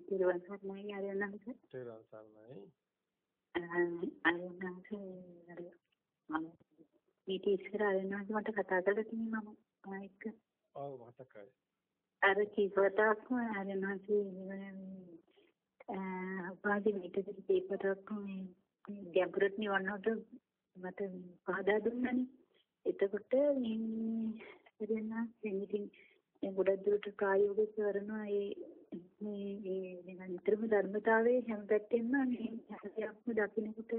තිරුවන් සරණයි ආරයන්හන්ස. තිරුවන් සරණයි. අර මම ඊට ඉස්සර ආරයන්හන්ස මට කතා කරලා තියෙනවා මම එක්ක. ඔව් මතකයි. අර කීපවතාවක් ආරයන්හන්ස උපාධි මෙතන කීපවතාවක් මේ ගැඹුරට නිවන්නට මට පහදා දුන්නානේ. එතකොට මේ ආරයන්හන්ස ඉතින් ගොඩක් දුරට ප්‍රායෝගික කරනවා ඒ මේ ඒ නිතරම ධර්මතාවයේ හැම පැත්තෙම මේ හැමදේක්ම දකින්නකොට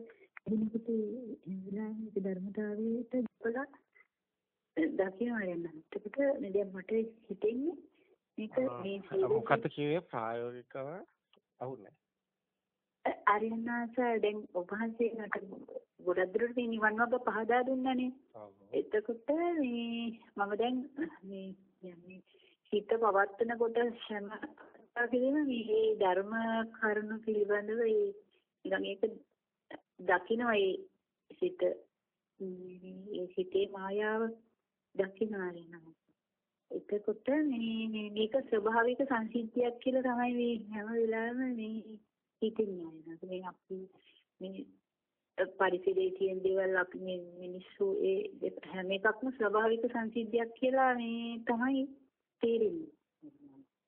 එනකොට ඉන්ද්‍රයන්ගේ ධර්මතාවයට බලලා දකිනවා යන. එතකොට දැන් මට හිතෙන්නේ මේක මේ මොකක්ද කිව්වේ ප්‍රායෝගිකව අහුන්නේ. අරියනාස දැන් ඔබ වහන්සේ මට ගොඩක් දුරට මේ නිවන් මාර්ග පහදා දුන්නානේ. එතකොට මේ මම දැන් මේ කියන්නේ හිත පවත්වන කොට හැම වගේම මේ ධර්ම කරුණු පිළිබඳව ඒ නිකන් ඒක දකින්න ඒ හිත ඒ හිතේ මායාව දකින්නවා නේද එතකොට මේ මේක ස්වභාවික සංසිද්ධියක් කියලා තමයි මේ හැම වෙලාවෙම මේ හිතෙන්නේ නේද? මේ අපි මේ පරිසරයේ තියෙන දේවල් අපි මේ මිනිස්සු ඒ හැම එකක්ම ස්වභාවික සංසිද්ධියක් කියලා මේ තමයි තේරෙන්නේ.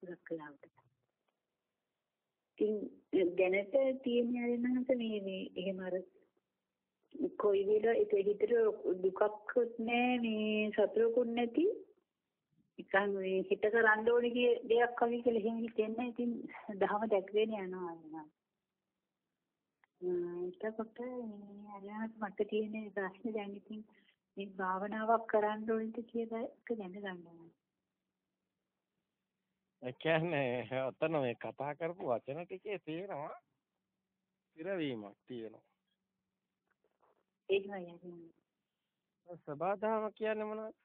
ලක්ලාවට ඉතින් දැනට තියෙන ආරෙන්නහස මේ මේ එහෙම අර කොයි වෙල ඒක හිතට දුකක්වත් නෑ මේ සතුටකුත් නැති. නිකන් මේ හිත කරන්න ඕනේ කිය දෙයක් වගේ කියලා එහෙම හිතෙන්නේ ඉතින් දහම දැක්ගෙන යනවා නේද එතකොට මේ අරහත් මට තියෙන ප්‍රශ්නේ දැන් ඉතින් මේ භාවනාවක් කරන්න ඕනද කියලා එක දැනගන්න ඕනේ. ඒ කියන්නේ ඔතන මේ කතා කරපු වචන ටිකේ තියෙනවා පිරවීමක් තියෙනවා. එහෙමයි. සබාධාම කියන්නේ මොනවද?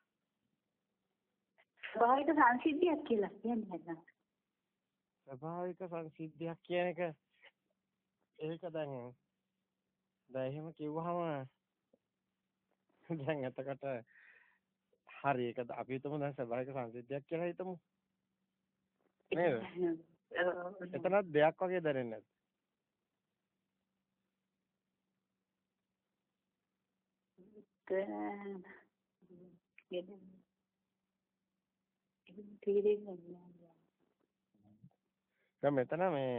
ස්වභාවික සංසිද්ධියක් කියලා කියන්නේ නැත්නම්. ස්වභාවික සංසිද්ධියක් කියන එක ඒක දැන් දැන් එහෙම කිව්වහම දැන් එතකොට හරි ඒක අපි හිතමු දැන් ස්වභාවික සංසිද්ධියක් කියලා හිතමු. නේද? එතනත් දෙයක් වගේ දැනෙන්නේ නැද්ද? මෙතන මේ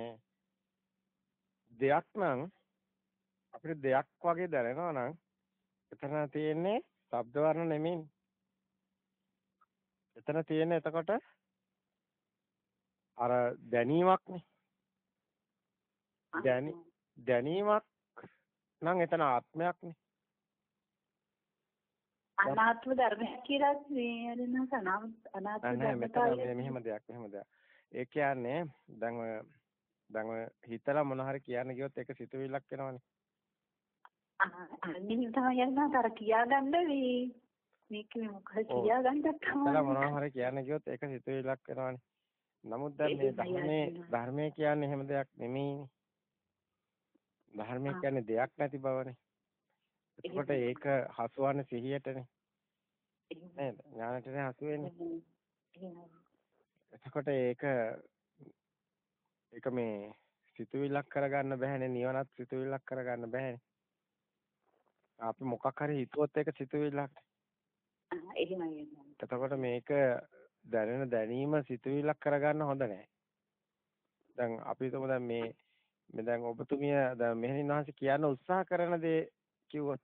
දෙයක් නම් අපිට දෙයක් වගේ දැනෙනවා නම් එතන තියෙන්නේ ශබ්ද වර්ණ නෙමෙයි. එතන තියෙන්නේ එතකොට අර දැනීමක්නේ. දැනි දැනීමක් නම් එතන ආත්මයක්නේ. අනාත්ම ධර්මයක් කියලා අරන අනාත්ම ධර්මතාවය මෙහෙම දෙයක් මෙහෙම දෙයක්. ඒ කියන්නේ දැන් ඔය දැන් ඔය හිතලා මොන හරි කියන්න ගියොත් ඒක සිතුවිල්ලක් වෙනවනේ. අනිත් තමයි යනවා අර කියාගන්න මේ මේක මොකද කියාගන්නත් තමයි. මොනවා හරි කියන්න ගියොත් ඒක සිතුවිල්ලක් වෙනවනේ. නමුත් දැන් මේ ධර්මයේ ධර්මයේ කියන්නේ එහෙම දෙයක් නෙමෙයිනේ. ධර්මයේ කියන්නේ දෙයක් නැති බවනේ. එතකොට ඒක හසුවන්නේ සිහියටනේ. නේද? ඥානටනේ හසු වෙන්නේ. එතකොට ඒක ඒක මේ සිතුවිල්ලක් කරගන්න බෑනේ නිවනත් සිතුවිල්ලක් කරගන්න බෑනේ. අපි මොකක් හරි හිතුවොත් ඒක සිතුවිල්ලක්. එහෙමයි. එතකොට මේක දැනෙන දැනීම සිතුවිල්ලක් කරගන්න හොඳ නැහැ. දැන් අපි හිතමු දැන් මේ මේ දැන් ඔබතුමිය දැන් මෙහෙණින් වහන්සේ කියන්න උත්සාහ කරන දේ කිව්වොත්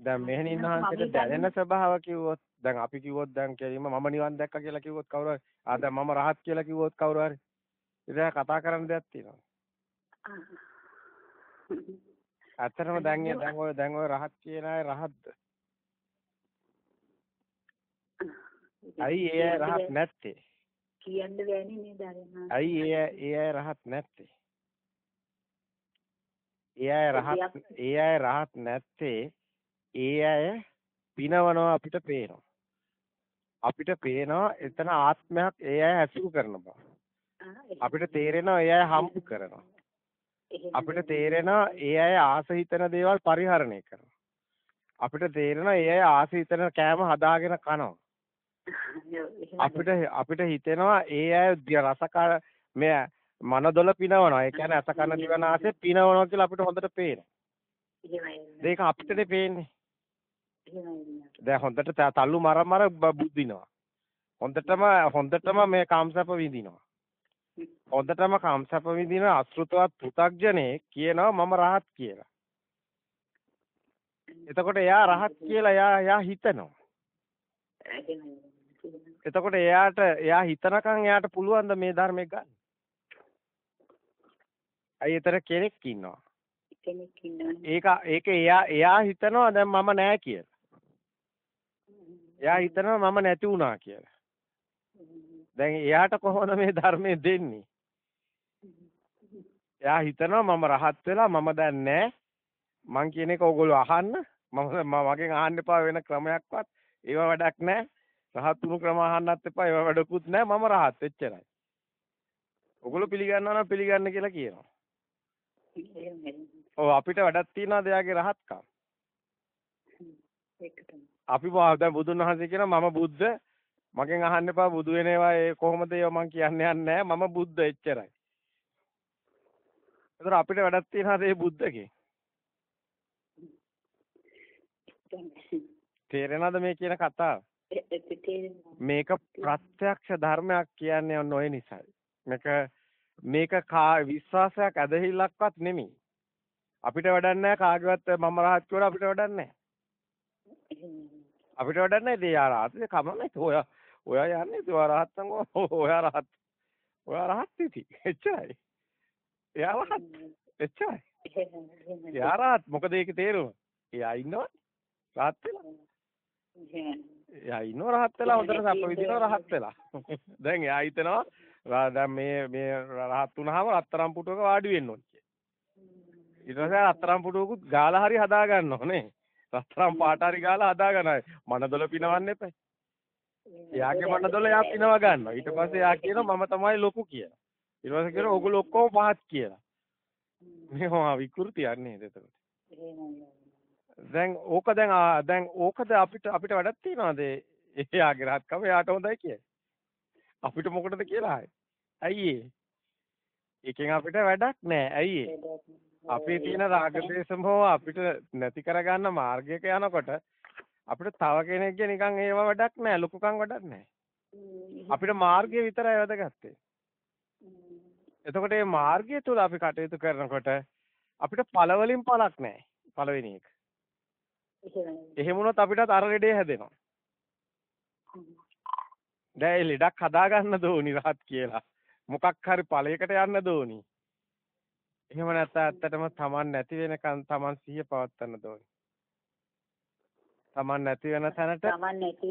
දැන් මෙහෙණින් වහන්සේට දැනෙන ස්වභාව කිව්වොත් දැන් අපි කිව්වොත් දැන් කියීම මම නිවන් දැක්කා කියලා කිව්වොත් කවුරු හරි ආ දැන් මම රහත් කියලා කිව්වොත් කවුරු හරි ඉතින් කතා කරන්න දෙයක් තියෙනවා. ඇත්තටම දැන් දැන් ඔය දැන් ඔය රහත් කියන අය රහත්ද? ඇයි ඒ අය රහත් නැත්තේ? කියන්න බෑනේ නේද අරනවා. ඇයි ඒ ඒ අය රහත් නැත්තේ? ඒ අය රහත් ඒ අය රහත් නැත්තේ ඒ අය පිනවනවා අපිට පේනවා. අපිට පේනවා එතන ආත්මයක් ඒ අය හැසුරු කරන බව. අපිට තේරෙනවා ඒ අය හම්බ කරනවා. අපිට තේරෙනවා ඒ අය ආස හිතන දේවල් පරිහරණය කරනවා. අපිට තේරෙනවා ඒ අය ආස හිතන කෑම හදාගෙන කනවා. අපිට අපිට හිතෙනවා ඒ අය රසකාර මේ මනදොල පිනවනවා. ඒ කියන්නේ අස කන දිව නාසය පිනවනවා කියලා අපිට හොඳට පේනවා. ඒක අපිටනේ පේන්නේ. දැන් හොඳට තල්ලු මර මර බුද්ධිනවා. හොඳටම හොඳටම මේ කාම්සප විඳිනවා. හොඳටම කාම්සප විඳින අසෘතවත් පෘ탁ජනේ කියනවා මම රහත් කියලා. එතකොට එයා රහත් කියලා එයා එයා හිතනවා. එතකොට එයාට එයා හිතනකම් එයාට පුළුවන් ද මේ ධර්මයක් ගන්න? අයි එතන කෙනෙක් ඉන්නවා. කෙනෙක් ඉන්නවා. ඒක ඒක එයා එයා හිතනවා දැන් මම නෑ කියලා. එයා හිතනවා මම නැති වුණා කියලා. දැන් එයාට කොහොමද මේ ධර්මයේ දෙන්නේ? එයා හිතනවා මම රහත් වෙලා මම දැන් නෑ. මං කියන එක ඕගොල්ලෝ අහන්න. මම මගෙන් අහන්න එපා වෙන ක්‍රමයක්වත්. ඒව වැඩක් නෑ. රහත් වුණු ක්‍රම අහන්නත් එපා. ඒව වැඩකුත් නෑ. මම රහත් එච්චරයි. ඔගොල්ලෝ පිළිගන්නවා නම් පිළිගන්න කියලා කියනවා. ඔව් අපිට වැඩක් තියනවාද එයාගේ රහත්කම්? අපි දැන් බුදුන් වහන්සේ කියනවා මම බුද්ධ මගෙන් අහන්න එපා බුදු වෙන ඒවා ඒ කොහොමද ඒවා මං කියන්නේ යන්නේ මම බුද්ධ එච්චරයි. ඒතර අපිට වැඩක් තියනවාද ඒ බුද්ධගේ? තේරෙනවද මේ කියන කතාව? මේක ප්‍රත්‍යක්ෂ ධර්මයක් කියන්නේ ඔන්න ඔය නිසායි. මේක මේක විශ්වාසයක් ඇදහිල්ලක්වත් නෙමෙයි. අපිට වැඩක් නැහැ කාගේවත් මම රහත් කියලා අපිට වැඩක් නැහැ. අපිට වැඩක් නැහැ ඉතින් යා රහත් කමන්නේ ඔයා ඔයා යන්නේ ඉතින් ඔයා රහත් නම් ඔයා රහත් ඔයා රහත් ඉතින් එච්චරයි. එයා රහත් එච්චරයි. එයා රහත් මොකද ඒකේ තේරුම? එයා ඉන්නවනේ රහත් වෙලා. එයා ඉන්නව රහත් වෙලා හොඳට සප්ප විදිනව රහත් වෙලා. දැන් එයා හිතනවා දැන් මේ මේ රහත් වුණාම රත්තරන් පුටුවක වාඩි වෙන්න ඕනේ කියලා. ඊට පස්සේ රත්තරන් පුටුවකුත් ගාලා හරි හදා ගන්න ඕනේ. රත්තරන් පාට හරි ගාලා හදා ගන්නයි. මනදොල පිනවන්න එපා. එයාගේ මනදොල එයා පිනව ගන්නවා. ඊට පස්සේ එයා කියනවා මම තමයි ලොකු කියලා. ඊට පස්සේ කියනවා ඔයගොල්ලෝ ඔක්කොම පහත් කියලා. මේවා විකෘතියක් නේද එතකොට. දැන් ඕක දැන් දැන් ඕකද අපිට අපිට වැඩක් තියනවාද එයාගේ රහත්කම එයාට හොඳයි කියන්නේ. අපිට මොකටද කියලා ඇයි ඒ? එකෙන් අපිට වැඩක් නැහැ. ඇයි ඒ? අපේ තියෙන රාගදේශමෝ අපිට නැති කරගන්න මාර්ගයක යනකොට අපිට තව කෙනෙක්ගේ නිකන් ඒව වැඩක් නැහැ. ලොකුකම් වැඩක් නැහැ. අපිට මාර්ගය විතරයි වැදගත්තේ. එතකොට මේ මාර්ගය තුල අපි කටයුතු කරනකොට අපිට පළවලින් පළක් නැහැ. පළවෙනි එක. එහෙම වුණොත් අපිටත් අර ලෙඩේ හැදෙනවා. දැන් ලෙඩක් හදා ගන්න දෝනි රහත් කියලා. මොකක් හරි ඵලයකට යන්න දෝනි. එහෙම නැත්නම් ඇත්තටම Taman නැති වෙනකන් Taman සිහිය පවත්වන්න දෝනි. Taman නැති වෙන තැනට Taman නැති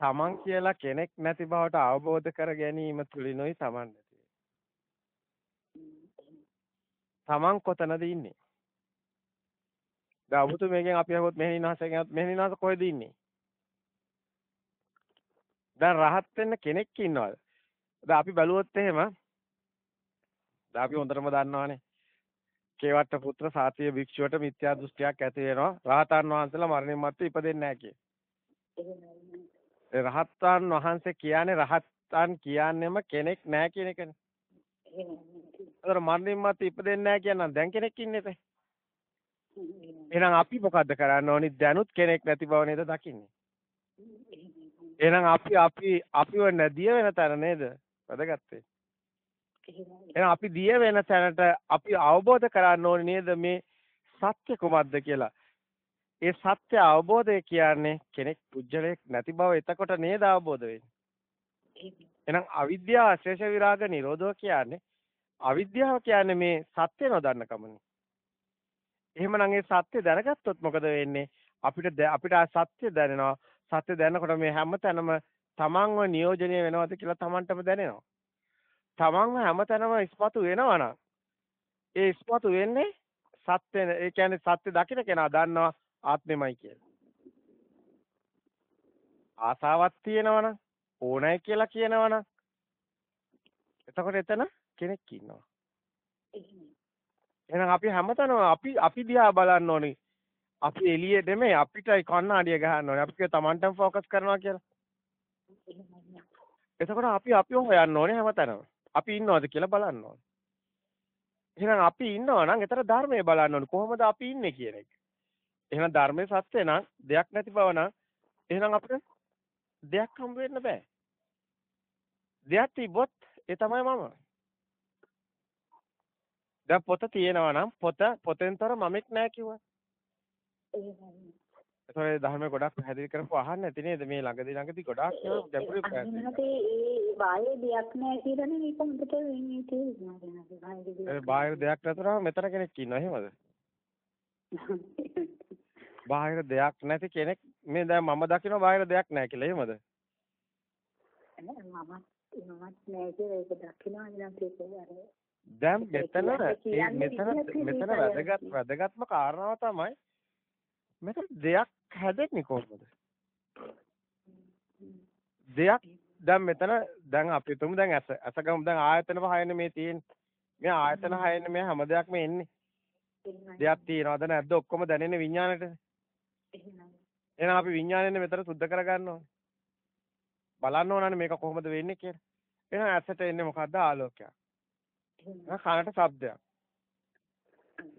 Taman කියලා කෙනෙක් නැති බවට අවබෝධ කර ගැනීම තුලිනුයි Taman නැති Taman කොතනද ඉන්නේ? දැන් ඔබතු මේකෙන් අපි අහුවොත් මෙහෙණිනාසයෙන් මෙහෙණිනාස කොහෙද ඉන්නේ? දැන් රහත් වෙන්න කෙනෙක් ඉන්නවද? දැන් අපි බැලුවොත් එහෙම දැන් අපි හොඳටම දන්නවානේ. කේවට්ට පුත්‍ර සාතිය භික්ෂුවට මිත්‍යා දෘෂ්ටියක් ඇති වෙනවා. රහතන් වහන්සේලා මරණින් මත්තේ ඉපදෙන්නේ නැහැ කිය. රහතන් වහන්සේ කියන්නේ රහතන් කියන්නේම කෙනෙක් නැහැ කියන එකනේ. ඒතර මරණින් මත්තේ ඉපදෙන්නේ නැහැ කියනනම් දැන් කෙනෙක් ඉන්නේ එහෙනම් අපි මොකද්ද කරන්න ඕනි? දැනුත් කෙනෙක් නැති බව නේද දකින්නේ? එහෙනම් අපි අපි අපිව නැදිය වෙන තැන නේද? වැදගත්තේ. එහෙනම් අපි දිය වෙන තැනට අපි අවබෝධ කරගන්න ඕනේ නේද මේ සත්‍ය කුමක්ද කියලා. ඒ සත්‍ය අවබෝධය කියන්නේ කෙනෙක් පුජ්‍යලයක් නැති බව එතකොට නේද අවබෝධ වෙන්නේ. එහෙනම් අවිද්‍යාව ශේෂ විරාග නිරෝධෝ කියන්නේ අවිද්‍යාව කියන්නේ මේ සත්‍ය නොදන්න කමනේ. එහෙමනම් ඒ සත්‍ය දැනගත්තොත් මොකද වෙන්නේ? අපිට අපිට සත්‍ය දැනෙනවා. සත්‍ය දැනනකොට මේ හැමතැනම තමන්ව නියෝජනය වෙනවද කියලා තමන්ටම දැනෙනවා. තමන්ව හැමතැනම ඉස්මතු වෙනවා ඒ ඉස්මතු වෙන්නේ සත්‍ය ඒ කියන්නේ සත්‍ය දකින්න කෙනා දන්නවා ආත්මෙමයි කියලා. ආසාවක් තියෙනවනම් ඕනයි කියලා කියනවනම් එතකොට එතන කෙනෙක් ඉන්නවා. එහෙනම් අපි හැමතැනම අපි අපි දිහා බලන්න ඕනේ. අපි එළියේ නෙමෙයි අපිටයි කණ්ණාඩිය ගහන්න ඕනේ. අපි කිය තමන්ටම ફોකස් කරනවා කියලා. එතකොට අපි අපිව හොයන්න ඕනේ හැමතැනම. අපි ඉන්නවද කියලා බලන්න ඕනේ. එහෙනම් අපි ඉන්නවා නම් එතන ධර්මයේ බලන්න ඕනේ. කොහොමද අපි ඉන්නේ කියන එක. එහෙනම් ධර්මයේ සත්‍ය නම් දෙයක් නැති බව නම් එහෙනම් අපිට දෙයක් හම්බ වෙන්න බෑ. දෙයක් තිබ්බොත් ඒ තමයි මම. දැන් පොත තියෙනවා නම් පොත පොතෙන්තර මමෙක් නෑ කිව්වා. ඒතොර ධර්මයේ ගොඩක් පැහැදිලි කරපුව අහන්න ඇති නේද මේ ළඟදී ළඟදී ගොඩාක් ගැඹුරු පැහැදිලි. ඒ බාහිර දෙයක් නැහැ කියලානේ මේක හොඳට වෙන්නේ තේරෙනවා ඒ බාහිර දෙයක් නැතුනම මෙතන කෙනෙක් ඉන්නවා එහෙමද? බාහිර දෙයක් නැති කෙනෙක් මේ දැන් මම දකින්න බාහිර දෙයක් නැහැ කියලා එහෙමද? මමත් මමත් නැහැ කියලා ඒක දකින්නවා නම් ඒක අර දැන් මෙතන මෙතන මෙතන වැදගත් වැදගත්ම කාරණාව තමයි මෙතන දෙයක් හැදෙන්නේ කොහොමද? දෙයක් දැන් මෙතන දැන් අපි තුමු දැන් ඇස ඇස ගමු දැන් ආයතන පහයනේ මේ තියෙන්නේ. මේ ආයතන හයනේ මේ හැම දෙයක්ම එන්නේ. දෙයක් තියනවද නැද්ද ඔක්කොම දැනෙන්නේ විඥාණයට. එහෙනම් අපි විඥාණයෙන් මෙතන සුද්ධ කරගන්න ඕනේ. බලන්න ඕනනේ මේක කොහොමද වෙන්නේ කියලා. එහෙනම් ඇසට එන්නේ මොකද්ද ආලෝකයක්. කනට ශබ්දයක්.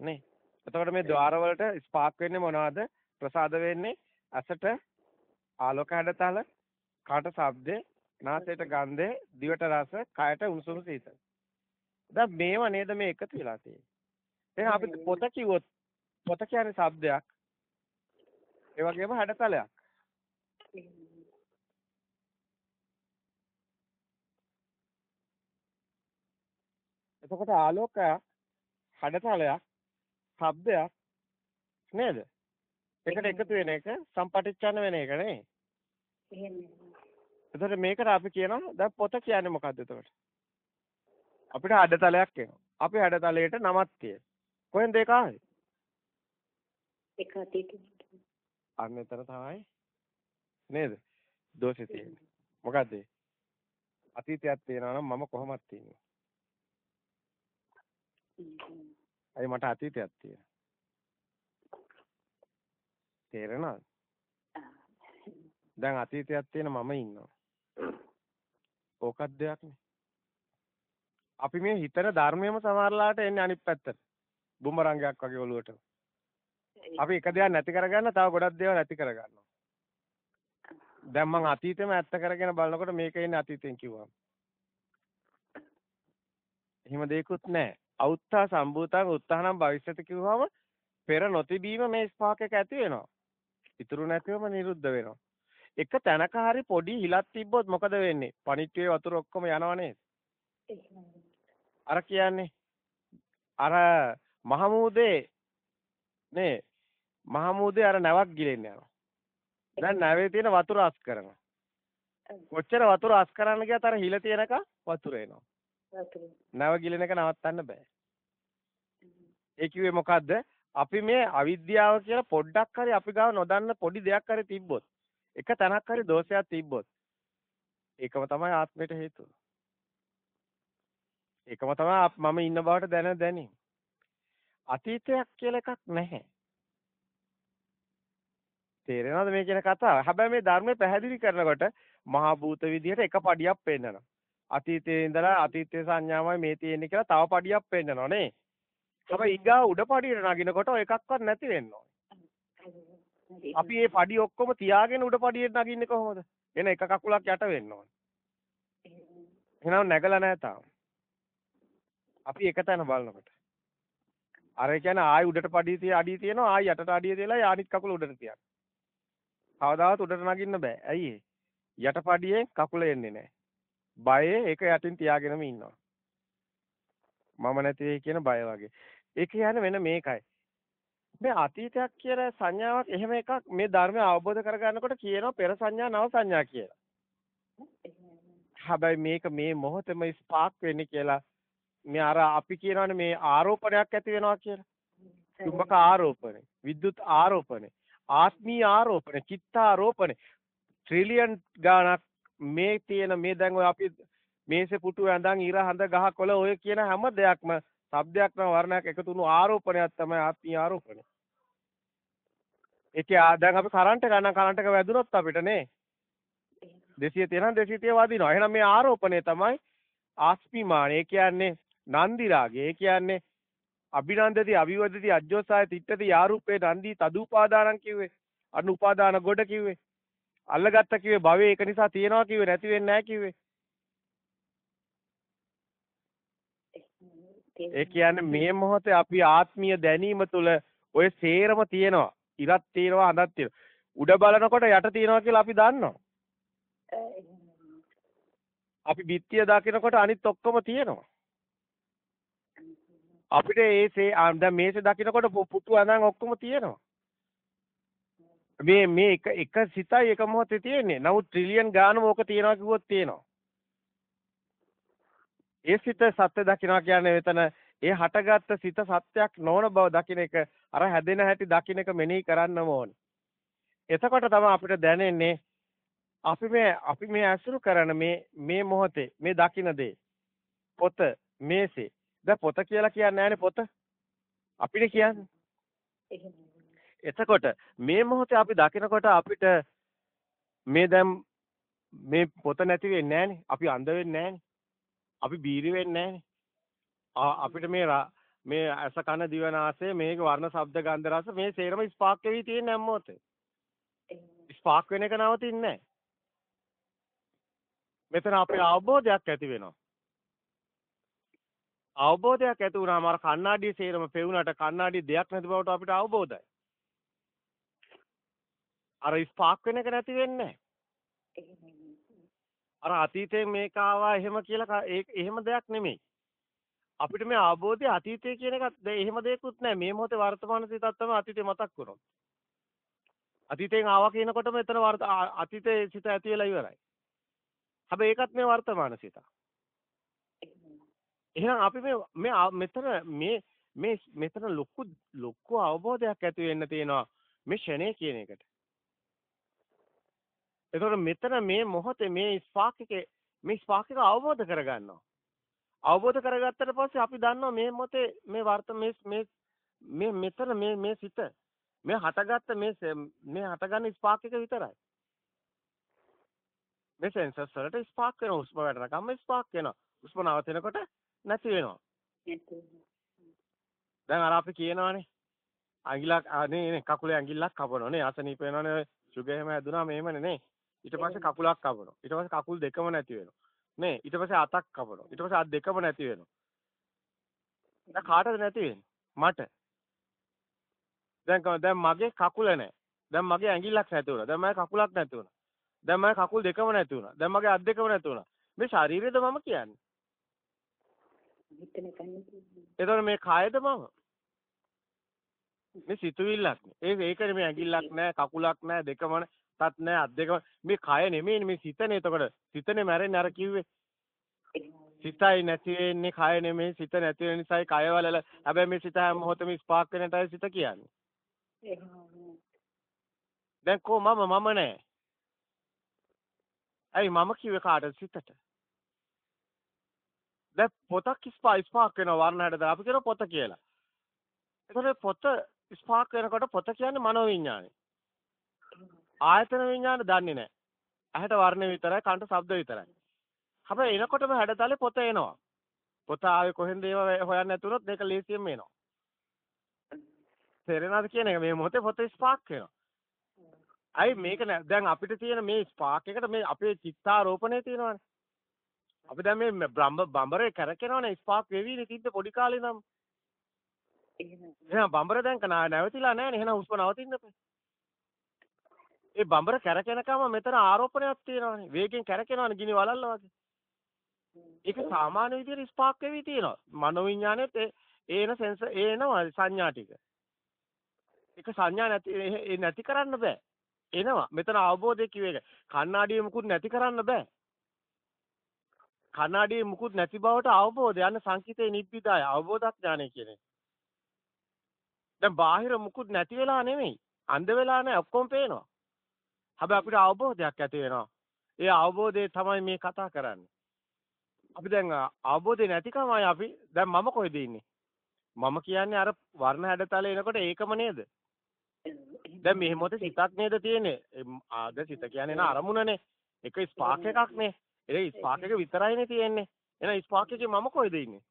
නේ. එතකොට මේ ద్వාර වලට ස්පාක් වෙන්නේ මොනවද? ප්‍රසාද වෙන්නේ ඇසට ආලෝක හැඩතල, කනට ශබ්දේ, නාසයට ගන්ධේ, දිවට රස, කයට උණුසුම සීතල. දැන් මේව නේද මේ එකතු වෙලා තියෙන්නේ. එහෙනම් අපි පොත කිව්වොත් පොත කියන්නේ ශබ්දයක්. ඒ වගේම හැඩතලයක්. එතකොට ආලෝකයක්, හැඩතලයක්, ශබ්දයක් නේද? එකට එකතු වෙන එක සම්පටිච්ඡන වෙන එක නේ. එහෙමයි. එතකොට මේකට අපි කියනවා දැන් පොත කියන්නේ මොකද්ද එතකොට? අපිට හැඩතලයක් එනවා. අපි හැඩතලයට නමක් තියෙනවා. කොහෙන්ද ඒක ආවේ? ඒක අතීතේ. අන්න එතන තමයි නේද? දෝෂේ තියෙන්නේ. මොකද්ද? අතීතයක් තියෙනවා නම් මම කොහොමද තියෙන්නේ? අයි මට අතීතයක් තියෙනවා. තේරෙනවද? දැන් අතීතයක් තියෙන මම ඉන්නවා. ඕකත් දෙයක්නේ. අපි මේ හිතන ධර්මයේම සමහරලාට එන්නේ අනිත් පැත්තට. බුමරංගයක් වගේ ඔලුවට. අපි එක දෙයක් නැති කරගන්න තව ගොඩක් දේවල් නැති කරගන්නවා. දැන් මං අතීතෙම ඇත්ත කරගෙන බලනකොට මේක ඉන්නේ අතීතෙන් කිව්වම. එහෙම දෙයක්වත් නැහැ. අවුත්තා සම්භූතං උත්තානම් භවිෂ්‍යති කිව්වම පෙර නොතිබීම මේ ස්පාක් එක ඇති වෙනවා. ඉතුරු නැතිවම නිරුද්ධ වෙනවා. එක තැනක හරි පොඩි හිලක් තිබ්බොත් මොකද වෙන්නේ? පණිච්චේ වතුර ඔක්කොම යනව නේද? අර කියන්නේ අර මහමූදේ නේ මහමූදේ අර නැවක් ගිලෙන්න යනවා. දැන් නැවේ තියෙන වතුර අස් කරනවා. කොච්චර වතුර අස් කරන්න ගියත් අර හිල තියෙනක වතුර එනවා. නැව ගිලෙන එක නවත්තන්න බෑ. ඒ කිව්වේ මොකද්ද? අපි මේ අවිද්‍යාව කියලා පොඩ්ඩක් හරි අපි ගාව නොදන්න පොඩි දෙයක් හරි තිබ්බොත් එක තැනක් හරි දෝෂයක් තිබ්බොත් ඒකම තමයි ආත්මයට හේතුව. ඒකම තමයි මම ඉන්න බවට දැන දැනීම. අතීතයක් කියලා එකක් නැහැ. තේරෙනවද මේ කියන කතාව? හැබැයි මේ ධර්මයේ පැහැදිලි කරනකොට මහා භූත විදියට එක පඩියක් පෙන්නනවා. අතීතයේ ඉඳලා අතීතයේ සංඥාවයි මේ තියෙන්නේ කියලා තව පඩියක් පෙන්නනවා නේ. හැබැයි ඊගා උඩ පඩියට නගිනකොට එකක්වත් නැති වෙන්න අපි මේ පඩි ඔක්කොම තියාගෙන උඩ පඩියට නගින්නේ කොහොමද? එන එක කකුලක් යට වෙන්න ඕනේ. එහෙනම් නැගලා නැහැ තාම. අපි එක තැන බලනකොට. අර කියන්නේ ආයි උඩට පඩිය තිය අඩිය තියෙනවා ආයි යටට අඩිය තියලා අනිත් කකුල උඩට තියන්න. කවදාවත් උඩට නගින්න බෑ. ඇයි ඒ? යටපඩියෙන් කකුල එන්නේ නැහැ. බයේ ඒක යටින් තියාගෙනම ඉන්නවා. මම නැති වෙයි කියන බය වගේ. ඒ කියන්නේ වෙන මේකයි. මේ අතීතයක් කියලා සංඥාවක් එහෙම එකක් මේ ධර්මය අවබෝධ කරගන්නකොට කියනවා පෙර සංඥා නව සංඥා කියලා. හැබැයි මේක මේ මොහොතේම ස්පාක් වෙන්නේ කියලා මේ අර අපි කියනවානේ මේ ආරෝපණයක් ඇති වෙනවා කියලා. චුම්බක ආරෝපණය, විද්‍යුත් ආරෝපණය, ආත්මීය ආරෝපණය, චිත්ත ආරෝපණය. ට්‍රිලියන් ගාණක් මේ තියෙන මේ දැන් ඔය අපි මේසේ පුටු ඇඳන් ඉර හඳ ගහ කොළ ඔය කියන හැම දෙයක්ම શબ્දයක් නම් වර්ණයක් එකතු වුණු ආරෝපණයක් තමයි ආත්මීය ආරෝපණය. ඒකේ ආ දැන් අපි කරන්ට් එක ගන්න කරන්ට් එක වැදුනොත් අපිට නේ 200 තියෙනවා 230 වදිනවා. එහෙනම් මේ ආරෝපණය තමයි ආස්මිමාන. ඒ කියන්නේ නන්දි රාගය. ඒ කියන්නේ අභිනන්දති අවිවදති අජ්ජෝසාය තිට්ඨති යාරූපේ නන්දි තදුපාදානං කිව්වේ. අන්න උපාදාන ගොඩ කිව්වේ. අල්ලගත්ත කිව්වේ භවයේ ඒක නිසා තියනවා කිව්වේ නැති වෙන්නේ නැහැ කිව්වේ. ඒ කියන්නේ මේ මොහොතේ අපි ආත්මීය දැනීම තුළ ඔය සේරම තියෙනවා. ඉරක් තියෙනවා අඳක් තියෙනවා. උඩ බලනකොට යට තියෙනවා කියලා අපි දන්නවා. අපි බිත්තිය දකිනකොට අනිත් ඔක්කොම තියෙනවා. අපිට ඒ සේ දැන් මේසේ දකිනකොට පුටු අඳන් ඔක්කොම තියෙනවා. මේ මේ එක එක සිතයි එක මොහොතේ තියෙන්නේ. නමුත් ට්‍රිලියන් ගානම ඕක තියනවා කිව්වොත් තියෙනවා. ඒ සිත සත්‍ය දකිනවා කියන්නේ එතන ඒ හටගත්ත සිත සත්‍යක් නොවන බව දකින එක අර හැදෙන හැටි දකින එක මෙනෙහි කරන්නම ඕනේ. එතකොට තමයි අපිට දැනෙන්නේ අපි මේ අපි මේ ඇසුරු කරන මේ මේ මොහොතේ මේ දකින දේ පොත මේසේ දැන් පොත කියලා කියන්නේ නැහැනේ පොත අපිට කියන්නේ එතකොට මේ මොහොතේ අපි දකිනකොට අපිට මේ දැන් මේ පොත නැති වෙන්නේ නැහනේ. අපි අඳ වෙන්නේ නැහනේ. අපි බීරි වෙන්නේ නැහනේ. අපිට මේ මේ ඇස කන දිව නාසය මේක වර්ණ ශබ්ද ගන්ධ රස මේ සේරම ස්පාක් වෙවි තියෙන හැම මොහොතේ. ස්පාක් වෙන එක නවතින්නේ නැහැ. මෙතන අපේ අවබෝධයක් ඇති වෙනවා. අවබෝධයක් ඇති වුණාම අර කණ්ණාඩියේ සේරම පෙවුනට කණ්ණාඩිය දෙයක් නැති බවට අපිට අවබෝධයි. අර ස්පාක් වෙන එක නැති වෙන්නේ අර අතීතයෙන් මේක ආවා එහෙම කියලා එහෙම දෙයක් නෙමෙයි. අපිට මේ අවබෝධය අතීතය කියන එකත් එහෙම දෙයක්වත් නැහැ. මේ මොහොතේ වර්තමාන සිතක් තමයි අතීතේ මතක් කරන්නේ. අතීතයෙන් ආවා කියනකොටම එතන අතීතයේ සිත ඇති වෙලා ඉවරයි. හැබැයි ඒකත් මේ වර්තමාන සිත. එහෙනම් අපි මේ මේ මෙතන මේ මේ මෙතන ලොකු ලොකු අවබෝධයක් ඇති වෙන්න තියෙනවා මේ ෂණේ කියන එකට. එතකොට මෙතන මේ මොහොතේ මේ ස්පාක් එකේ මේ ස්පාක් එක අවබෝධ කරගන්නවා. අවබෝධ කරගත්තට පස්සේ අපි දන්නවා මේ මොහොතේ මේ වර්ත මේ මේ මේ මෙතන මේ මේ සිත මේ හටගත්ත මේ මේ හටගන්න ස්පාක් එක විතරයි. මේ සෙන්සර්ස් වලට ස්පාක් වෙනවා උස්ම වැටෙනකම් ස්පාක් වෙනවා. උස්ම නවතිනකොට නැති වෙනවා. දැන් අර අපි කියනවානේ ඇඟිල්ලක් අනේ කකුලේ ඇඟිල්ලක් කපනවානේ අසනීප වෙනවානේ සුග එහෙම හැදුනා මෙහෙමනේ නේ ඊට පස්සේ කකුලක් කපනවා. ඊට පස්සේ කකුල් දෙකම නැති වෙනවා. නේ ඊට පස්සේ අතක් කපනවා. ඊට පස්සේ අත් දෙකම නැති වෙනවා. දැන් කාටද නැති වෙන්නේ? මට. දැන් දැන් මගේ කකුල නැහැ. දැන් මගේ ඇඟිල්ලක් නැති වුණා. දැන් මගේ කකුලක් නැති වුණා. දැන් මගේ කකුල් දෙකම නැති වුණා. දැන් මගේ අත් දෙකම නැති වුණා. මේ ශරීරයද මම කියන්නේ? එතකොට මේ කායද මම? මේ සිතුවිල්ලක් නේ. ඒක ඒකනේ මේ ඇඟිල්ලක් නැහැ, කකුලක් නැහැ, දෙකම තත් නැහැ අත් දෙකම මේ කය නෙමෙයිනේ මේ සිතනේ. එතකොට සිතනේ මැරෙන්නේ අර කිව්වේ. සිතයි නැති වෙන්නේ කය නෙමෙයි සිත නැති වෙන නිසායි කය වලල හැබැයි මේ සිත හැම මොහොතෙම ස්පාක් වෙනටයි සිත කියන්නේ. දැන් කො මම මම නෑ. ඇයි මම කිව්වේ කාටද සිතට? දැන් පොතක් ස්පාක් වෙනවා වර්ණ හැඩ අපි කියන පොත කියලා. එතකොට පොත ස්පාක් වෙනකොට පොත කියන්නේ මනෝවිඤ්ඤාණය. ආයතන විඥාන දන්නේ නැහැ. ඇහැට වර්ණ විතරයි, කනට ශබ්ද විතරයි. හැබැයි එනකොටම හැඩතලේ පොත එනවා. පොත ආවේ කොහෙන්ද ඒව හොයන්න නැතුනොත් මේක ලේසියෙන්ම එනවා. තේරෙනවද කියන එක මේ මොහොතේ පොත ස්පාක් වෙනවා. අයි මේක දැන් අපිට තියෙන මේ ස්පාක් එකට මේ අපේ චිත්තාරෝපණය තියෙනවානේ. අපි දැන් මේ බම්බරේ කරකිනවනේ ස්පාක් වෙවිනේ තිබ්බ පොඩි කාලේ නම්. එහෙනම් බම්බර දැන් නැවතිලා නැහැ නේ. එහෙනම් උස්ම නවතින්න බෑ. ඒ බඹර කැරකෙනකම මෙතන ආරෝපණයක් තියෙනවානේ. වේගෙන් කැරකෙනවානේ ගිනි වලල්ල වගේ. ඒක සාමාන්‍ය විදිහට ස්පාක් වෙවි තියෙනවා. මනෝවිඤ්ඤාණයත් ඒන සෙන්ස ඒනවා සංඥා ටික. ඒක සංඥා නැති ඒ නැති කරන්න බෑ. එනවා. මෙතන අවබෝධය කිව්වේ කණ්ණාඩියේ මුකුත් නැති කරන්න බෑ. කණ්ණාඩියේ මුකුත් නැති බවට අවබෝධය යන සංකිතේ නිබ්බිදාය අවබෝධඥානය කියන්නේ. දැන් බාහිර මුකුත් නැති වෙලා නෙමෙයි. අන්ධ වෙලා නැහැ ඔක්කොම පේනවා. හැබැයි අපිට අවබෝධයක් ඇති වෙනවා. ඒ අවබෝධය තමයි මේ කතා කරන්නේ. අපි දැන් අවබෝධය නැතිකමයි අපි දැන් මම කොහෙද ඉන්නේ? මම කියන්නේ අර වර්ණ හැඩතල එනකොට ඒකම නේද? දැන් මේ මොහොතේ සිතක් නේද තියෙන්නේ. ආද සිත කියන්නේ නා අරමුණනේ. එක ස්පාක් එකක් නේ. ඒ ස්පාක් එක විතරයිනේ තියෙන්නේ. එහෙනම් ස්පාක් එකේ මම කොහෙද ඉන්නේ?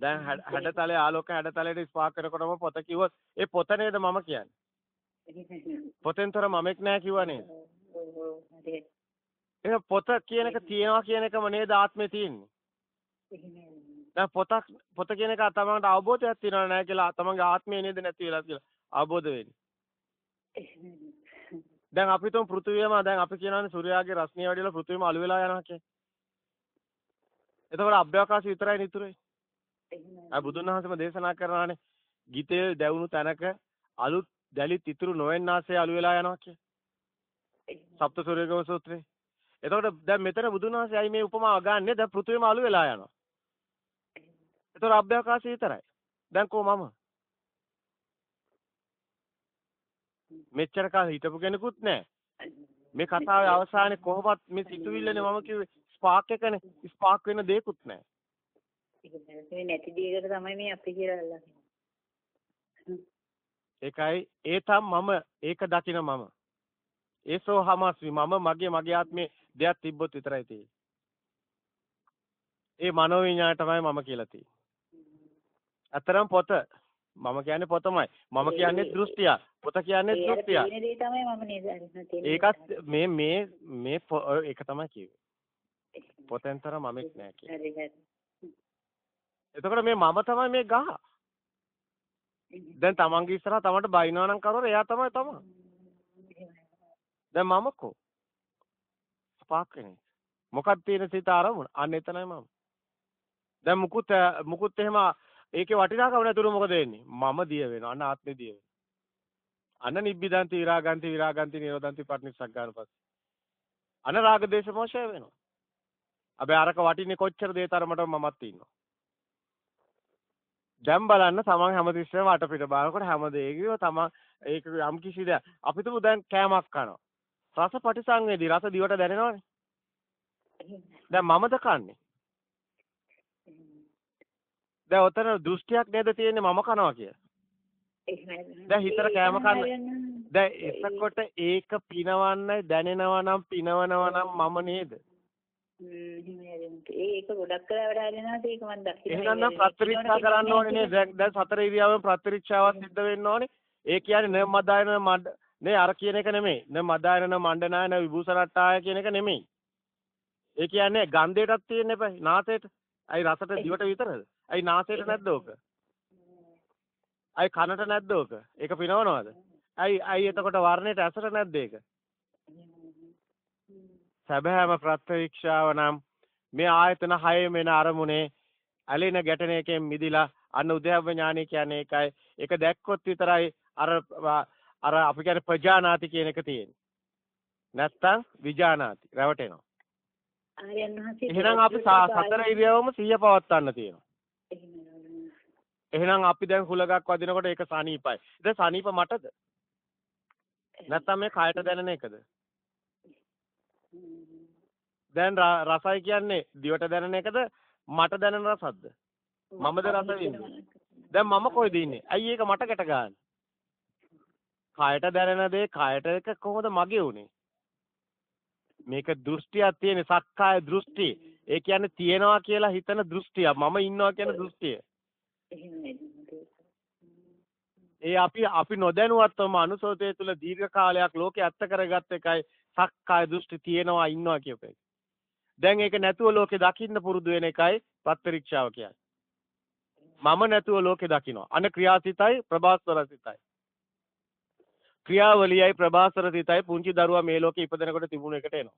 දැන් හැඩතලේ ආලෝක හැඩතලේ ස්පාක් කරනකොටම පොත කිව්වොත් ඒ පොත නේද මම කියන්නේ. පොතෙන්තර මමෙක් නෑ කිව්වා නේද? එහෙනම් පොත කියන එක තියනවා කියන එකම නේද ආත්මේ තියෙන්නේ. දැන් පොතක් පොත කියන එක තමන්ට අවබෝධයක් තියනවා නෑ කියලා තමන්ගේ ආත්මය නේද නැති වෙලා කියලා අවබෝධ වෙන්නේ. දැන් අපි තුන් පෘථිවියම දැන් අපි කියනවානේ සූර්යාගේ රශ්මිය වැඩිලා පෘථිවියම අළු වෙලා යනවා කියන්නේ. එතකොට අභ්‍යවකාශය විතරයි නිතුරේ. ආ බුදුන් වහන්සේම දේශනා කරනවානේ ගීතේ දැවුණු තැනක අලුත් දැලිත් ඉතුරු නොවෙන්නාසේ අළු වෙලා යනවා කිය. සප්ත සූර්යගම සූත්‍රේ. එතකොට දැන් මෙතන බුදුන් වහන්සේ අයි මේ උපමාව ගන්නෙ දැන් පෘථිවියම අළු වෙලා යනවා. එතකොට අභ්‍යවකාශය විතරයි. දැන් කො මම? මෙච්චර කාල හිටපු කෙනෙකුත් නැහැ. මේ කතාවේ අවසානයේ කොහොමත් මේ සිතුවිල්ලනේ මම කිව්වේ ස්පාක් එකනේ. ස්පාක් වෙන දෙයක්වත් නැහැ. ඒක නැති දෙයකට තමයි මේ අපි කියලා අල්ලන්නේ. ඒකයි ඒ තම මම ඒක දකින මම. ඒසෝ හමස්වි මම මගේ මගේ ආත්මේ දෙයක් තිබ්බොත් විතරයි තියෙන්නේ. ඒ මනෝ විඤ්ඤාණය තමයි මම කියලා තියෙන්නේ. අතරම පොත මම කියන්නේ පොතමයි. මම කියන්නේ දෘෂ්ටිය. පොත කියන්නේ දෘෂ්ටිය. ඒකත් මේ මේ මේ ඒක තමයි කිව්වේ. පොතෙන්තර මමෙක් නෑ කියන්නේ. එතකොට මේ මම තමයි මේ ගහ. දැන් තමන්ගේ ඉස්සරහා තමන්ට බයිනවා නම් කරවර එයා තමයි තමන්. දැන් මම කො? ස්පාක් කෙනෙක්. මොකක්ද තියෙන සිත අරමුණ? අන්න එතනයි මම. දැන් මුකුත් මුකුත් එහෙම ඒකේ වටිනාකම නැතුණු මොකද වෙන්නේ? මම දිය වෙනවා. අන්න ආත්මෙ දිය වෙනවා. අන්න නිබ්බිදන්ති විරාගන්ති විරාගන්ති නිරෝධන්ති පටිනිස්සග්ගාන පස්සේ. අන්න රාග දේශ මොෂය වෙනවා. හැබැයි අරක වටින්නේ කොච්චර දේ තරමට මමත් ඉන්නවා. දැන් බලන්න තමන් හැමතිස්සෙම වටපිට බලනකොට හැම දෙයකම තමන් ඒක යම් කිසි දෙයක් අපි තුමු දැන් කෑමක් කනවා. රස පටිසංවේදී රස දිවට දැනෙනවනේ. දැන් මමද කන්නේ? දැන් ඔතන දෘෂ්ටියක් නේද තියෙන්නේ මම කනවා කිය. දැන් හිතර කෑම කන්න. දැන් එතකොට ඒක පිනවන්නයි දැනෙනවා නම් පිනවනවා නම් මම නේද? ඒක ගොඩක් කලාවට හරිනවා ඒක මම දකින්න. එහෙනම් ප්‍රතිරික්ෂා කරන්න ඕනේ නේද? දැන් සතර ඉරියව්වෙන් ප්‍රතිරික්ෂාවක් සිද්ධ වෙන්න ඕනේ. ඒ කියන්නේ න මදායන මඩ නේ අර කියන එක නෙමෙයි. න මදායන මණ්ඩනායන විභූෂණට්ටාය කියන එක නෙමෙයි. ඒ කියන්නේ ගන්ධයටත් තියෙන්න එපා. නාසයට. අයි රසට දිවට විතරද? අයි නාසයට නැද්ද ඕක? අයි කනට නැද්ද ඕක? ඒක පිනවනවද? අයි අයි එතකොට වර්ණයට ඇසට නැද්ද ඒක? සැබෑම ප්‍රත්‍යක්ෂාව නම් මේ ආයතන හයේ මෙන අරමුණේ ඇලෙන ගැටෙන එකෙන් මිදිලා අන්න උද්‍යව ඥානය කියන්නේ ඒකයි. ඒක දැක්කොත් විතරයි අර අර අපි කියන්නේ ප්‍රජානාති කියන එක තියෙන්නේ. නැත්තම් විජානාති රැවටෙනවා. එහෙනම් අපි සතර ඉරියව්වම සිහිය පවත්වන්න තියෙනවා. එහෙනම් අපි දැන් හුලගක් වදිනකොට ඒක සනීපයි. දැන් සනීප මටද? නැත්තම් මේ කයට දැනෙන එකද? දැන් රසයි කියන්නේ දිවට දැනෙන එකද මට දැනෙන රසක්ද? මමද රස විඳින්නේ? දැන් මම කොහෙද ඉන්නේ? ඇයි ඒක මට ගැට ගන්න? කයට දැනෙන දේ කයට එක කොහොමද මගේ උනේ? මේක දෘෂ්ටියක් තියෙන සක්කාය දෘෂ්ටි. ඒ කියන්නේ තියනවා කියලා හිතන දෘෂ්ටිය. මම ඉන්නවා කියන දෘෂ්ටිය. ඒ අපි අපි නොදැනුවත්වම අනුසෝතය තුළ දීර්ඝ කාලයක් ලෝකේ ඇත්ත කරගත් එකයි සක්කාය දෘෂ්ටි තියෙනවා ඉන්නවා කියප. දැන් ඒක නැතුව ලෝකේ දකින්න පුරුදු වෙන එකයි ප්‍රත්‍යක්ෂාව කියන්නේ. මම නැතුව ලෝකේ දකින්නවා. අන ක්‍රියාසිතයි ප්‍රභාස්වර සිතයි. ක්‍රියාවලියයි ප්‍රභාස්වර සිතයි පුංචි දරුවා මේ ලෝකේ ඉපදෙනකොට තිබුණ එකට එනවා.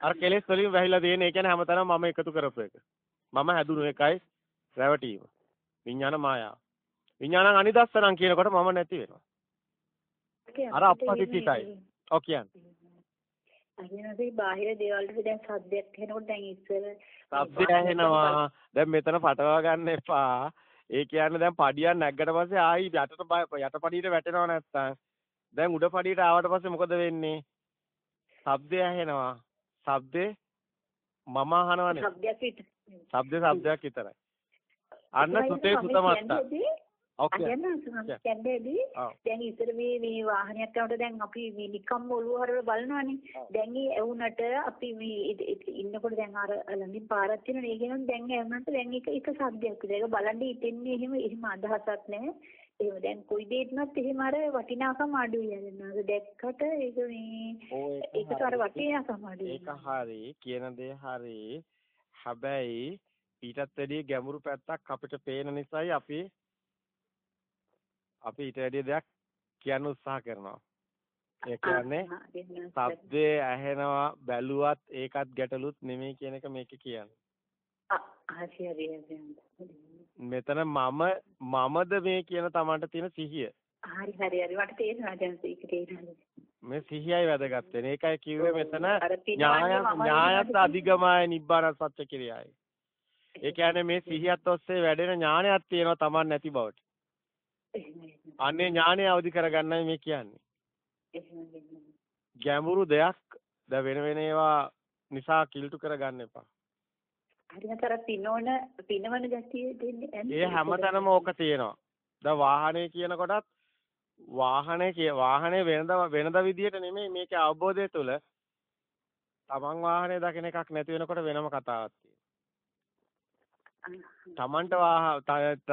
අර කෙලෙස් වලින් වැහිලා දෙන ඒ කියන්නේ හැමතැනම මම එකතු කරපු එක. මම හැදුණු එකයි රැවටීම. විඥාන මායාව. විඥානං අනිදස්සනං කියනකොට මම නැති වෙනවා. අර අපපතිතිතයි. ඔව් කියන්නේ. අහිනසේ බාහිර දේවල් වලට දැන් සද්දයක් එනකොට දැන් ඉස්සර සද්දය ඇහෙනවා. දැන් මෙතන පටව ගන්න එපා. ඒ කියන්නේ දැන් පඩියක් නැග්ගට පස්සේ ආයි යටට යට පඩියට වැටෙනව නැත්තම් දැන් උඩ පඩියට ආවට පස්සේ මොකද වෙන්නේ? ශබ්දය ඇහෙනවා. ශබ්දේ මම අහනවනේ. ශබ්දයක් විතර. ශබ්ද ශබ්දයක් විතරයි. අන්න සුතේ සුතමත්තා. අගයන් කියන්නේ දැන් ඉතර මේ මේ වාහනයක් යනකොට දැන් අපි මේ නිකම්ම ඔළුව හරවලා බලනවානේ. දැන් ඒ ඇවුනට අපි මේ ඉන්නකොට දැන් අර ළඟින් පාරක් තියෙනවා. ඒ කියනවා දැන් ඇවුනට දැන් එක එක සද්දයක් විතර. ඒක බලන්න හිතෙන්නේ එහෙම එහෙම අදහසක් නැහැ. එහෙම දැන් කොයි දෙයක්වත් එහෙම අර වටිනාකම අඩුයි යනවා. දැක්කට ඒක මේ ඒකට අර වටිනාකම අඩුයි. ඒක හරි කියන දේ හරි. හැබැයි ඊටත් වැඩිය ගැඹුරු පැත්තක් අපිට පේන නිසායි අපි අපි ඊට වැඩිය දෙයක් කියන්න උත්සාහ කරනවා. ඒ කියන්නේ ශබ්දේ ඇහෙනවා බැලුවත් ඒකත් ගැටලුත් නෙමෙයි කියන එක මේක කියන්නේ. මෙතන මම මමද මේ කියන තමන්ට තියෙන සිහිය. හරි හරි හරි මට තේරෙනවා දැන්. මේ සිහියයි වැදගත් වෙන්නේ. ඒකයි කිව්වේ මෙතන ඥාය ඥායත් අධිගමයි නිබ්බාන සත්‍ය කිරියයි. ඒ කියන්නේ මේ සිහියත් ඔස්සේ වැඩෙන ඥානයක් තියෙනවා Taman නැති බවට. අනේ ඥානය අවදි කරගන්නයි මේ කියන්නේ. ගැඹුරු දෙයක් ද වෙන වෙන ඒවා නිසා කිල්ටු කරගන්න එපා. හරියටම පිනවන පිනවන ගැතිය දෙන්නේ ඒ හැමතැනම ඕක තියෙනවා. දැන් වාහනේ කියන කොටත් වාහනේ කිය වාහනේ වෙනද වෙනද විදියට නෙමෙයි මේකේ අවබෝධය තුළ තමන් වාහනේ දකින එකක් නැති වෙනකොට වෙනම කතාවක් තියෙනවා. තමන්ට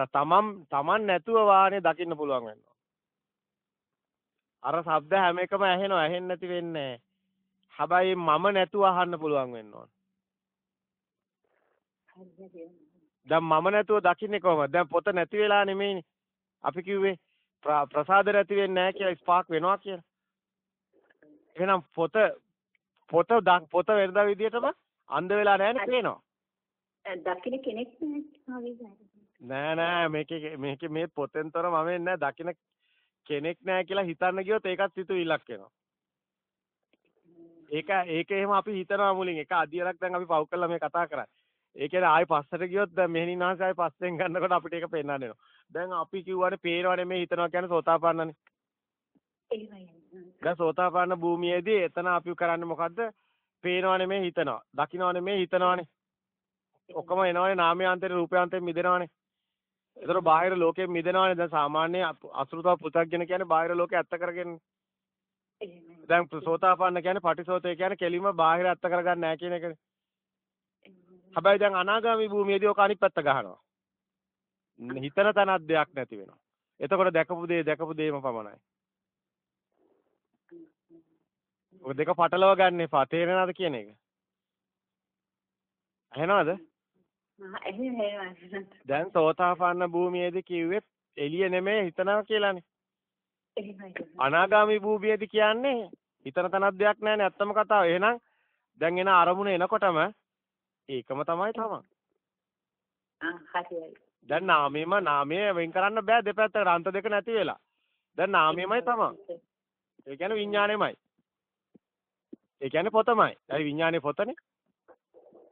තමන් තමන් නැතුව වාහනේ දකින්න පුළුවන් වෙනවා. අර ශබ්ද හැම එකම ඇහෙනවා ඇහෙන්නේ නැති වෙන්නේ හැබැයි මම නැතුව අහන්න පුළුවන් වෙන්න ඕන. දැන් මම නැතුව දකින්නේ කොහමද? දැන් පොත නැති වෙලා නෙමෙයිනේ. අපි කිව්වේ ප්‍රසාද නැති වෙන්නේ නැහැ කියලා ස්පාක් වෙනවා කියලා. එහෙනම් පොත පොත පොත වෙනදා විදියටම අන්ධ වෙලා නැහැ නේ පේනවා. දකින්න කෙනෙක් නෑ නෑ මේකේ මේකේ මේ පොතෙන්තර මම නෑ දකින්න කෙනෙක් නෑ කියලා හිතන්න ගියොත් ඒකත් සිතුවිල්ලක් වෙනවා. ඒක ඒක එහෙම අපි හිතනවා මුලින් ඒක අදියරක් දැන් අපි පව් කරලා මේ කතා කරන්නේ. ඒ කියන්නේ ආයෙ පස්සට ගියොත් දැන් මෙහෙණින් ආසයි ආයෙ පස්සෙන් ගන්නකොට අපිට ඒක පෙන්වන්න වෙනවා. දැන් අපි කිව්වනේ පේනව නෙමෙයි හිතනවා කියන්නේ සෝතාපන්නනේ. දැන් සෝතාපන්න භූමියේදී එතන අපි කරන්නේ මොකද්ද? පේනව නෙමෙයි හිතනවා. දකින්නව නෙමෙයි හිතනවනේ. ඔක්කොම එනවනේ නාමයාන්තේ රූපයාන්තේ මිදෙනවනේ. ඒතර බාහිර ලෝකයෙන් මිදෙනවනේ. දැන් සාමාන්‍ය අසුරුතව පුතග්ජන කියන්නේ බාහිර ලෝකේ ඇත්ත කරගෙන. දැන් සෝතාපන්න කියන්නේ පටිසෝතේ කියන්නේ කෙලින්ම බාහිර ඇත්ත කරගන්න නැහැ කියන එකනේ. හැබැයි දැන් අනාගාමී භූමියේදී ඔක අනිත් පැත්ත ගහනවා. හිතන තනක් දෙයක් නැති වෙනවා. එතකොට දැකපු දේ දැකපු දේම පමණයි. ඔය දෙක පටලව ගන්න එපා. තේරෙනවද කියන එක? ඇහෙනවද? දැන් සෝතාපන්න භූමියේදී කිව්වේ එළිය නෙමෙයි හිතනවා කියලානේ. අනාගාමි භූමියේදී කියන්නේ හිතන තනක් දෙයක් නැහැනේ ඇත්තම කතාව. එහෙනම් දැන් එන අරමුණ එනකොටම ඒකම තමයි තමන්. දැන් නාමයේම නාමයේ වෙන් කරන්න බෑ දෙපැත්තකට අන්ත දෙක නැති වෙලා. දැන් නාමයේමයි තමන්. ඒ කියන්නේ විඥාණයමයි. ඒ කියන්නේ පොතමයි. ඒ විඥානේ පොතනේ.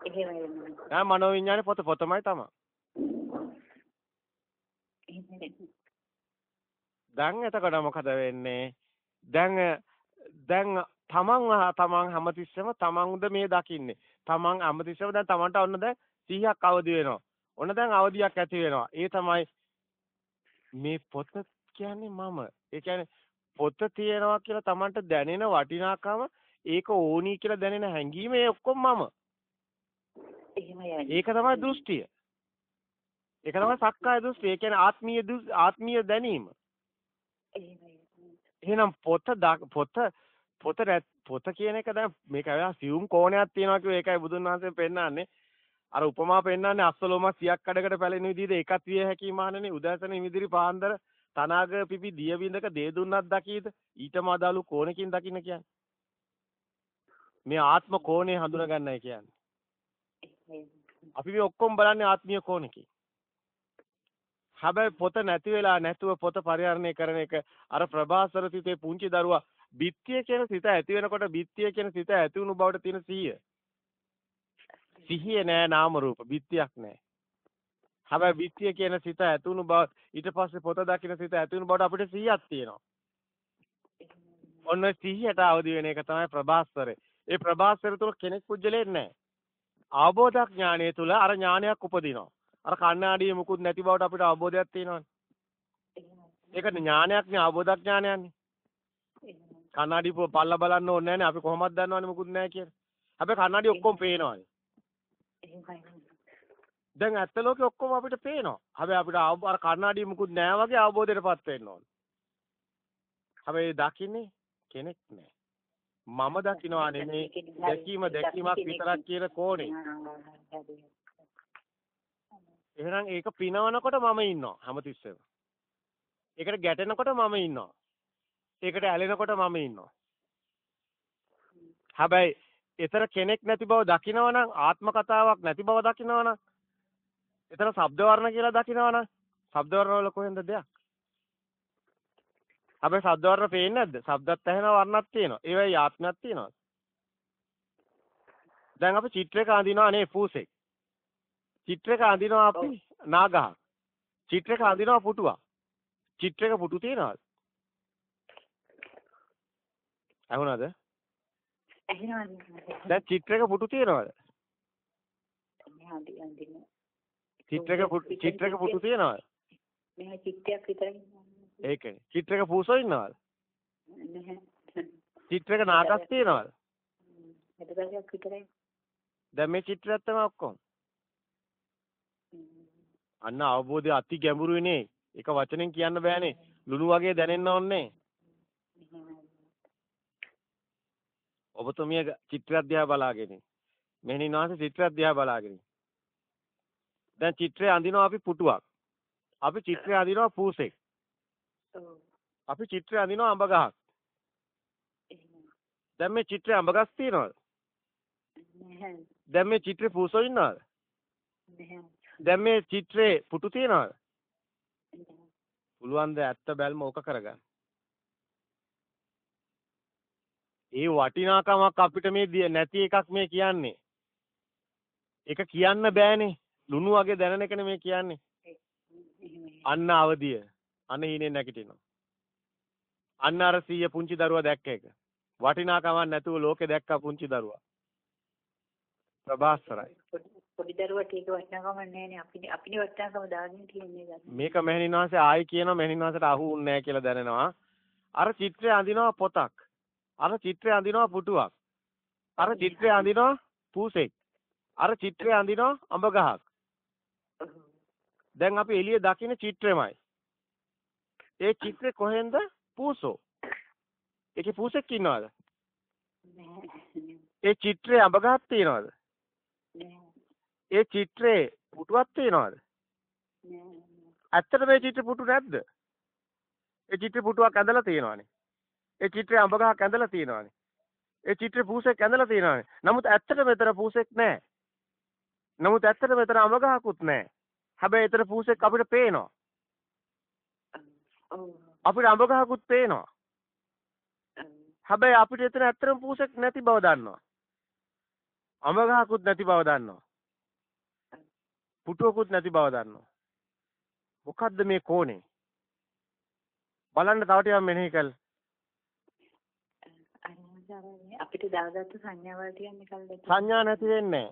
එහෙමයි. නෑ මනෝ විඥානේ පොත පොතමයි තමයි. දැන් එතකොට මොකද වෙන්නේ? දැන් දැන් තමන් තමන් හැමතිස්සෙම තමන්ද මේ දකින්නේ. තමන් හැමතිස්සෙම දැන් තමන්ට ඔන්න දැන් 100ක් අවදි වෙනවා. ඔන්න දැන් අවදියක් ඇති වෙනවා. ඒ තමයි මේ පොත කියන්නේ මම. ඒ කියන්නේ පොත තියෙනවා කියලා තමන්ට දැනෙන වටිනාකම ඒක ඕනි කියලා දැනෙන හැඟීම ඒ ඔක්කොම මම. ඒක තමයි දෘෂ්ටිය. ඒක තමයි සක්කාය දෘෂ්ටිය. ඒ කියන්නේ ආත්මීය ආත්මීය දැනීම. එහෙනම් පොත පොත පොත පොත කියන එක දැන් මේක ඇවිල්ලා සියුම් කෝණයක් තියෙනවා කිව්ව ඒකයි බුදුන් වහන්සේ පෙන්නන්නේ. අර උපමා පෙන්නන්නේ අස්සලෝම 100ක් කඩකට පැලෙන විදිහට ඒකත් විය හැකි මානනේ උදෑසන ඉමිදිරි පාන්දර තනාග පිපි දිය විඳක දේ දුන්නක් දකීද ඊටම අදාළු කෝණකින් දකින්න කියන්නේ. මේ ආත්ම කෝණය හඳුනා ගන්නයි කියන්නේ. අපි මේ ඔක්කොම බලන්නේ ආත්මීය කෝණකින්. හැබැයි පොත නැති වෙලා නැතුව පොත පරිහරණය කරන එක අර ප්‍රභාසර සිතේ පුංචි දරුවා බිත්තිය කියන සිත ඇති වෙනකොට බිත්තිය කියන සිත ඇති වුණු බවට තියෙන සිහිය. සිහිය නෑ නාම රූප බිත්තියක් නෑ. හැබැයි බිත්තිය කියන සිත ඇති වුණු බව ඊට පස්සේ පොත දකින්න සිත ඇති වුණු බවට අපිට සිහියක් තියෙනවා. ඔන්න සිහියට අවදි වෙන එක තමයි ප්‍රභාස්වරේ. ඒ ප්‍රභාස්වර තුල කෙනෙක් පුජ්‍යලෙන්නේ නැහැ. අවබෝධ ඥානය තුල අර ඥානයක් උපදිනවා. අර කණ්ණාඩියේ මුකුත් නැති බවට අපිට අවබෝධයක් තියෙනවානේ. ඒක ඥානයක් නේ අවබෝධ ඥානයක්නේ. කන්නඩි පල්ල බලන්න ඕනේ නැහනේ. අපි කොහොමද දන්නවන්නේ මොකුත් නැහැ කියලා. හැබැයි කන්නඩි ඔක්කොම පේනවානේ. දැන් ඇත්ත ලෝකේ ඔක්කොම අපිට පේනවා. හැබැයි අපිට අර කන්නඩි මොකුත් නැහැ වගේ අවබෝධයටපත් වෙන්න ඕනේ. හැබැයි දකින්නේ කෙනෙක් නැහැ. මම දකින්නවා නෙමේ දැකීම දැකීමක් විතරක් කියන කෝණේ. එහෙනම් ඒක පිනවනකොට මම ඉන්නවා හැමතිස්සෙම. ඒකට ගැටෙනකොට මම ඉන්නවා. ඒකට ඇලෙනකොට මම ඉන්නවා. හැබැයි ඒතර කෙනෙක් නැති බව දකිනවනම් ආත්ම කතාවක් නැති බව දකිනවනම් එතන ශබ්ද වර්ණ කියලා දකිනවනම් ශබ්ද වර්ණ වල කොහෙන්ද දෙයක්? හැබැයි ශබ්ද වර්ණ පේන්නේ නැද්ද? ශබ්දත් ඇහෙනවා වර්ණත් තියෙනවා. ඒවයි ආත්මයක් තියෙනවා. දැන් අපි චිත්‍රයක අඳිනවා නේ පූසෙක්. චිත්‍රයක අඳිනවා අපි නාගහක්. චිත්‍රයක අඳිනවා පුටුවක්. චිත්‍රයක පුටු තියනවද? ඇහුණාද? ඇහෙනවද? දැන් චිත්‍රයක පුටු තියනවද? චිත්‍රයක පුටු චිත්‍රයක පුටු තියනවද? මෙහෙ චිත්තයක් විතරයි. ඒකනේ. චිත්‍රයක පූසෝ ඉන්නවද? නැහැ. චිත්‍රයක නාගස් තියනවද? එතකයක් විතරයි. දැන් මේ චිත්‍රයක් තමයි ඔක්කොම. අන්න අවබෝධය අති ගැඹුරුනේ. එක වචනෙන් කියන්න බෑනේ. ලුණු වගේ දැනෙන්න ඕනේ. ඔබතුමිය චිත්‍රයක් දිහා බලාගෙන. මෙහෙණින් වාසේ චිත්‍රයක් දිහා බලාගෙන. දැන් චිත්‍රය අඳිනවා අපි පුටුවක්. අපි චිත්‍රය අඳිනවා පූසෙක්. අපි චිත්‍රය අඳිනවා අඹ ගහක්. දැන් මේ චිත්‍රය අඹ ගස් තියනවද? දැන් මේ චිත්‍රේ පූසෝ ඉන්නවද? දැන් මේ චිත්‍රේ පුටු තියනවද? පුළුවන් ද ඇත්ත බැල්ම ඕක කරගන්න. ඒ වටිනාකමක් අපිට මේ නැති එකක් මේ කියන්නේ. ඒක කියන්න බෑනේ. ලුණු වගේ දැනෙන එකනේ මේ කියන්නේ. අන්න අවදිය. අන්න හීනේ නැගිටිනවා. අන්න අර සීය පුංචි දරුවා දැක්ක එක. වටිනාකමක් නැතුව ලෝකේ දැක්ක පුංචි දරුවා. ප්‍රභාස්වරයි. පොඩි දරුවට ඒක වටිනාකම නැහැනේ අපි අපිනේ වටිනාකම දාගෙන තියන්නේ මේක මෙහෙණින් වහන්සේ ආයි කියනවා මෙහෙණින් වහන්සේට අහු වුන්නේ නැහැ කියලා දැනෙනවා. අර චිත්‍රය අඳිනවා පොතක්. අර චිත්‍රය අඳිනවා පුටුවක්. අර චිත්‍රය අඳිනවා පූසෙක්. අර චිත්‍රය අඳිනවා අඹ ගහක්. දැන් අපි එළියේ දකින්න චිත්‍රෙමයි. ඒ චිත්‍රේ කොහෙන්ද? පූසෝ. ඒකේ පූසෙක් ඉන්නවද? ඒ චිත්‍රේ අඹ ගහක් තියනවද? ඒ චිත්‍රේ පුටුවක් තියනවද? ඇත්තට මේ චිත්‍ර පුටු නැද්ද? ඒ චිත්‍ර පුටුවක් ඇඳලා තියෙනවානේ. ඒ චිත්‍රේ අඹ ගහක් ඇඳලා තියෙනවානේ. ඒ චිත්‍රේ පූසෙක් ඇඳලා තියෙනවානේ. නමුත් ඇත්තට මෙතන පූසෙක් නැහැ. නමුත් ඇත්තට මෙතන අඹ ගහකුත් නැහැ. හැබැයි එතන පූසෙක් අපිට පේනවා. අපිට අඹ ගහකුත් පේනවා. හැබැයි අපිට එතන ඇත්තටම පූසෙක් නැති බව දන්නවා. අඹ ගහකුත් නැති බව දන්නවා. පුටුවකුත් නැති බව දන්නවා. මොකද්ද මේ කෝණේ? බලන්න තව ටිකක් මෙනෙහි කළා. අපිට දාගත්තු සංඥාවල් ටිකක් කල් සංඥා නැති වෙන්නේ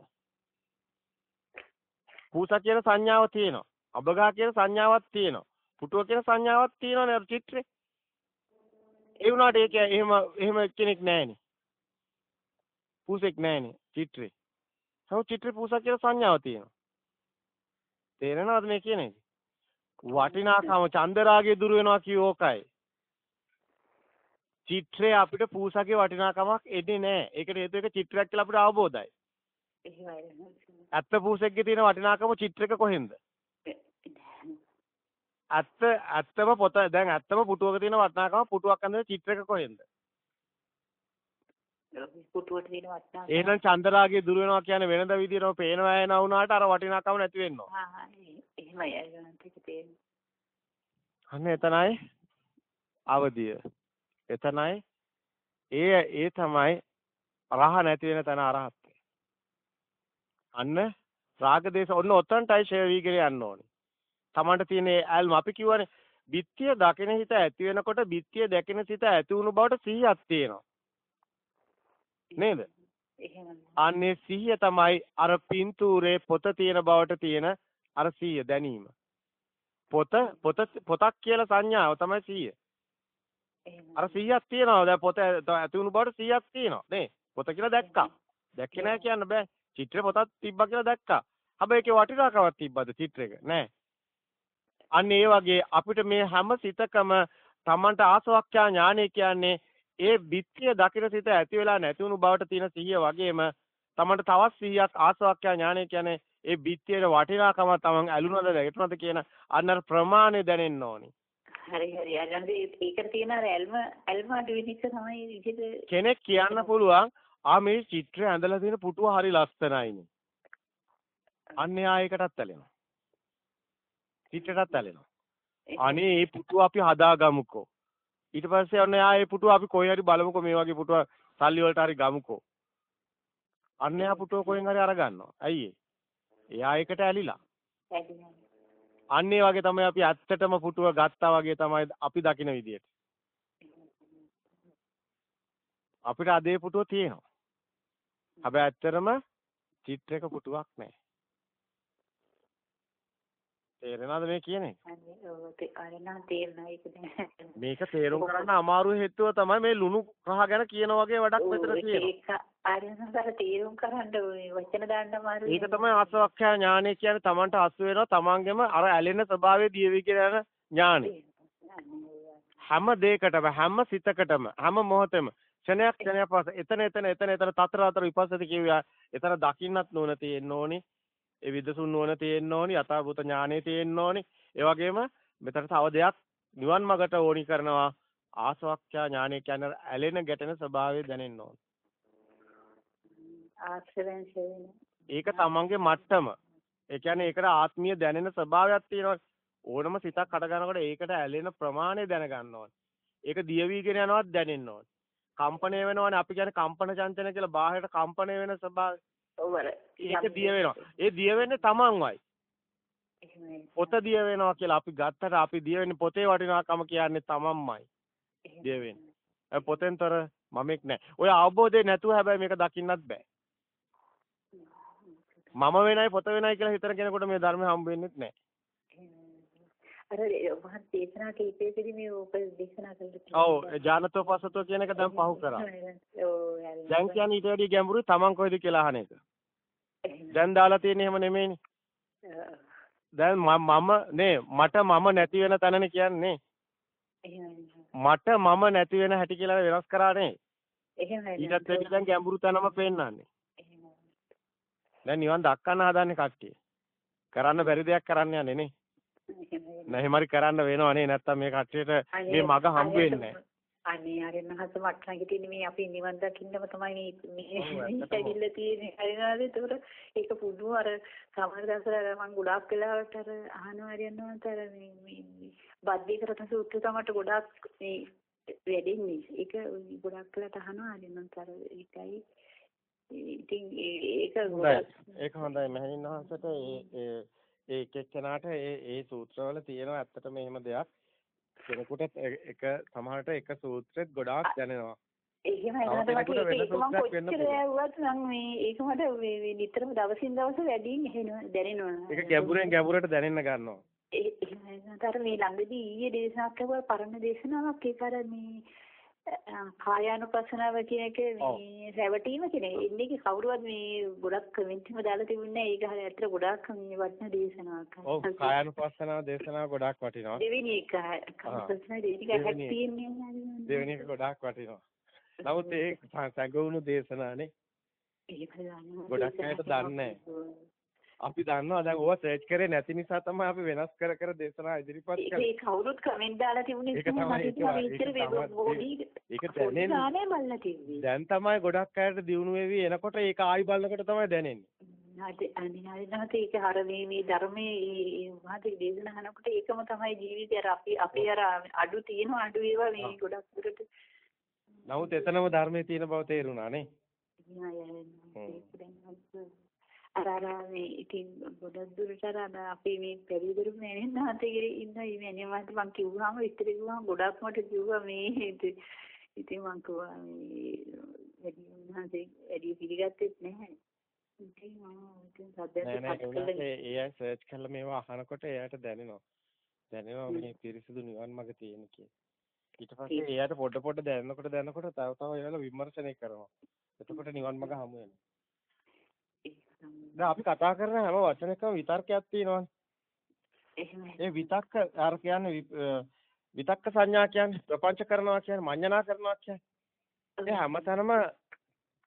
පූසා කියන සංඥාව තියෙනවා. අබගා කියන සංඥාවක් තියෙනවා. පුටුව කියන සංඥාවක් තියෙනවනේ අර චිත්‍රේ. ඒ වුණාට ඒක එහෙම එහෙම කෙනෙක් නැහැනේ. පූසෙක් නැහැනේ චිත්‍රේ. සමහර චිත්‍රේ පූසා කියන සංඥාව තියෙනවා. තේරෙනවද මේ කියන්නේ? වටිනාකම චන්දරාගය දුර වෙනවා කියෝ ඕකයි. චිත්‍රය අපිට පූසාගේ වටිනාකමක් එන්නේ නැහැ. ඒකට හේතුව ඒක චිත්‍රයක් කියලා අපිට අවබෝධයි. ඇත්ත පූසෙක්ගේ තියෙන වටිනාකම චිත්‍රක කොහෙන්ද? ඇත්ත ඇත්තම පොත දැන් ඇත්තම පුටුවක තියෙන වටිනාකම පුටුවක් අඳින චිත්‍රක කොහෙන්ද? පුටුවට තියෙන වටිනාකම. එහෙනම් චන්දරාගය දුර වෙනවා කියන්නේ වෙනද විදියටම පේනවා එනවා වුණාට අර වටිනාකම නැති වෙනවා. හා හා එහෙමයි අයගන්ට තේරෙන්නේ. අන්න එතනයි අවදිය. එතනයි ඒ ඒ තමයි රහ නැති වෙන තැන අරහත්. අන්න රාග දේශ ඔන්න ඔතනටයි ෂේ වීගෙන යන්න ඕනේ. Tamanට තියෙන ඇල්ම අපි කියවනේ බිත්තිය දකින හිත ඇති වෙනකොට බිත්තිය දැකින සිත ඇති වුණු බවට සිහියක් තියෙනවා. නේද? අන්නේ සිහිය තමයි අර පින්තූරේ පොත තියෙන බවට තියෙන අර සිහිය දැනීම. පොත පොත පොතක් කියලා සංඥාව තමයි සිහිය. අර 100ක් තියෙනවා. දැන් පොත ඇති වුණු බවට 100ක් තියෙනවා. නේ? පොත කියලා දැක්කා. දැක්කේ නැහැ කියන්න බෑ. චිත්‍රේ පොතක් තිබ්බා කියලා දැක්කා. හැබැයි ඒකේ වටිනාකමක් තිබ්බද චිත්‍රයක? නෑ. අන්න ඒ වගේ අපිට මේ හැම සිතකම Tamanට ආසවක්ඛ්‍යා ඥානය කියන්නේ ඒ බිත්තිය දකින සිත ඇති වෙලා නැති වුණු බවට තියෙන සිහිය වගේම Tamanට තවත් සිහියක් ආසවක්ඛ්‍යා ඥානය කියන්නේ ඒ බිත්තියේ වටිනාකම Taman ඇලුනද වැටුනද කියන අන්නර ප්‍රමාණය දැනෙන්න ඕනි. හරි හරි අරන් ඒකට තියෙන අර ඇල්ම ඇල්ම අඩු වෙන එක තමයි විදිහට කෙනෙක් කියන්න පුළුවන් ආ මේ චිත්‍රය ඇඳලා තියෙන පුටුව හරි ලස්සනයිනේ. අන්න එයා ඒකටත් ඇලෙනවා. චිත්‍රයටත් ඇලෙනවා. අනේ මේ පුටුව අපි හදාගමුකෝ. ඊට පස්සේ ඔන්න එයා මේ පුටුව අපි කොහේ හරි බලමුකෝ මේ වගේ පුටුව සල්ලි වලට හරි ගමුකෝ. අන්න එයා පුටුව කොහෙන් හරි අරගන්නවා. ඇයි? එයා ඒකට ඇලිලා. අන්න ඒ වගේ තමයි අපි ඇත්තටම පුටුව ගත්තා වගේ තමයි අපි දකින විදියට. අපිට අදේ පුටුව තියෙනවා. හැබැයි ඇත්තටම චිත්‍රයක පුටුවක් නැහැ. තේරෙනවද මේ කියන්නේ? මේක තේරුම් ගන්න අමාරු හේතුව තමයි මේ ලුණු රහ ගැන කියන වගේ වැඩක් මෙතන තියෙනවා. ආරෙනසාර තේරුම් කරන්න වචන දාන්න අමාරුයි. ඒක තමයි ආසවක්ඛ්‍යා ඥානය කියන්නේ Tamanට අසු වෙනවා Tamanගෙම අර ඇලෙන ස්වභාවය දියවි කියන ඥානෙ. හැම දෙයකටම හැම සිතකටම හැම මොහොතෙම ක්ෂණයක් ක්ෂණයක් පාස එතන එතන එතන එතන තතර තතර විපස්සති කියුවා. එතන දකින්නත් නෝන තියෙන්න ඕනි. ඒ විදසුන් නෝන තියෙන්න ඕනි. යථාභූත ඥානෙ තියෙන්න ඕනි. ඒ වගේම මෙතන තව දෙයක් නිවන් මාර්ගට ඕනි කරනවා. ආසවක්ඛ්‍යා ඥානය කියන්නේ ඇලෙන ගැටෙන ස්වභාවය දැනෙන්න ඕන. ආශ්‍රවෙන් සෙවෙන. ඒක තමන්ගේ මට්ටම. ඒ කියන්නේ ඒකට ආත්මීය දැනෙන ස්වභාවයක් තියෙනවා. ඕනම සිතක් හට ගන්නකොට ඒකට ඇලෙන ප්‍රමාණය දැනගන්න ඕනේ. ඒක දියවිගෙන යනවත් දැනෙන්න ඕනේ. කම්පණය වෙනවනේ අපි කියන්නේ කම්පන චංචන කියලා බාහිරට කම්පණය වෙන ස්වභාවය. ඔව් අර ඒක දිය වෙනවා. ඒ දිය වෙන්නේ තමන්වයි. පොත දිය වෙනවා කියලා අපි ගත්තට අපි දිය වෙන්නේ පොතේ වටිනාකම කියන්නේ තමන්මයි. දිය වෙන්නේ. පොතෙන්තර මමෙක් නැහැ. ඔය අවබෝධය නැතුව හැබැයි මේක දකින්නත් බෑ. මම වෙනයි පොත වෙනයි කියලා හිතන කෙනෙකුට මේ ධර්මය හම්බ වෙන්නේ නැහැ. අර මහත් දේශනා කීපයකදී මේ ඔබ දේශනා කළා. ඔව් ඥානතෝ පසතෝ කියන එක දැන් පහු කරා. දැන් කියන්නේ ඊට වැඩිය ගැඹුරු තමන් කොහෙද කියලා අහන එක. දැන් දාලා තියෙන්නේ එහෙම නෙමෙයිනේ. දැන් මම නේ මට මම නැති වෙන තැනනේ කියන්නේ. මට මම නැති වෙන හැටි කියලා වෙනස් කරානේ. එහෙමයි. ඊටත් වැඩි දැන් ගැඹුරු තැනම පෙන්නන්නේ. දැන් නිවන් දක්කන්න හදන්නේ කට්ටිය. කරන්න බැරි දෙයක් කරන්න යන්නේ නේ. නැහිමරි කරන්න වෙනවනේ නැත්තම් මේ කට්ටියට මේ මග හම්බ වෙන්නේ නැහැ. අනේ අරෙන් හස වටනගේ තියෙන මේ අපි නිවන් දකින්නම තමයි මේ මේ ඇවිල්ලා තියෙන්නේ. හරිනවද? ඒකට ඒක පුදුම අර සමහර දවසට මම ගොඩාක් වෙලාවට අර අහනවා හරියනවාට අර මේ මේ බද්දී කරන සූත්‍ර තමයි ගොඩාක් මේ වැඩින්නේ. ඒක ගොඩාක් වෙලාට අහනවා හරියනවාට අර ඒකයි. ඉතින් ඒක ඒක හොඳයි. මහණින් වහන්සේට ඒ ඒ එක එක්කෙනාට ඒ ඒ සූත්‍රවල තියෙන ඇත්තටම එහෙම දෙයක් කෙනෙකුට එක සමහරට එක සූත්‍රෙත් ගොඩාක් දැනෙනවා. එහෙමයි නේද මට ඒක මම කොච්චර ඇහුවත් නම් මේ ඒක මට මේ නිතරම දවසින් දවස වැඩියෙන් එහෙනවා දැනෙනවා. ඒක ගැඹුරෙන් ගැඹුරට දැනෙන්න ගන්නවා. ඒ එහෙමයි නේද මේ ළඟදී ඊයේ දේශනාවක් කරුවා පරණ දේශනාවක් ඒක අර මේ කායානුපස්සනාව කියන එක මේ රැවටීම කියන එන්නේ කවුරුවත් මේ ගොඩක් කමෙන්ට් එකම දාලා තිබුණේ ඒක හරිය ඇත්තට ගොඩක් මේ වටින දේශනාවක්. ඔව් කායානුපස්සනාව දේශනාව ගොඩක් වටිනවා. දෙවෙනි එක කායානුපස්සනාව දෙවෙනි එක එක ගොඩක් වටිනවා. නමුත් ඒ සැඟවුණු දේශනානේ. ගොඩක් අයට දන්නේ නැහැ. අපි දන්නවා දැන් ඕවා සර්ච් කරේ නැති නිසා තමයි අපි වෙනස් කර කර දේශනා ඉදිරිපත් කරන්නේ. ඒක කවුරුත් කමෙන්ට් දාලා තිබුණේ ඒක තමයි ඒක දැනෙන්නේ. දැන් තමයි ගොඩක් අයට දිනු වෙවි එනකොට ඒක ආයි බලනකොට තමයි දැනෙන්නේ. නැති අනිවාර්යයෙන්ම ඒක හර මේ මේ ධර්මයේ මහත් දේශන අහනකොට ඒකම තමයි ජීවිතය අර අපි අපි අර අඩු තියෙන අඩු ඒවා මේ ගොඩක් දුරට නමුත් එතනම ධර්මයේ තියෙන බව තේරුණා නේ. අර අර මේ ඉතින් ගොඩක් දුරට අර අපි මේ පරිවිදරු මෑණින්නාතේ ඉන්න මේ මෑණියන්ට මං කිව්වහම විස්තර කිව්වහම ගොඩක් මට කිව්වා මේ ඉතින් මං කිව්වා මේ වැඩි උන්වහන්සේ වැඩි පිළිගත්තෙත් නැහැ. ඉතින් මම ඉතින් සද්දයක් ඒ අය සර්ච් කරලා මේවා අහනකොට එයාට දැනෙනවා. දැනෙනවා මේ පිරිසිදු නිවන් මඟ තියෙන කියලා. ඊට පස්සේ එයාට පොඩ පොඩ දැනනකොට දැනනකොට තව තව ඒවල විමර්ශනය කරනවා. එතකොට නිවන් මඟ හමු වෙනවා. දැන් අපි කතා කරන හැම වචනයකම විතර්කයක් තියෙනවානේ. එහෙමයි. ඒ විතක්ක අර කියන්නේ විතක්ක සංඥා කියන්නේ ප්‍රපංච කරනවා කියන්නේ මඤ්ඤණා කරනවා කියන්නේ. ඒ හැමතැනම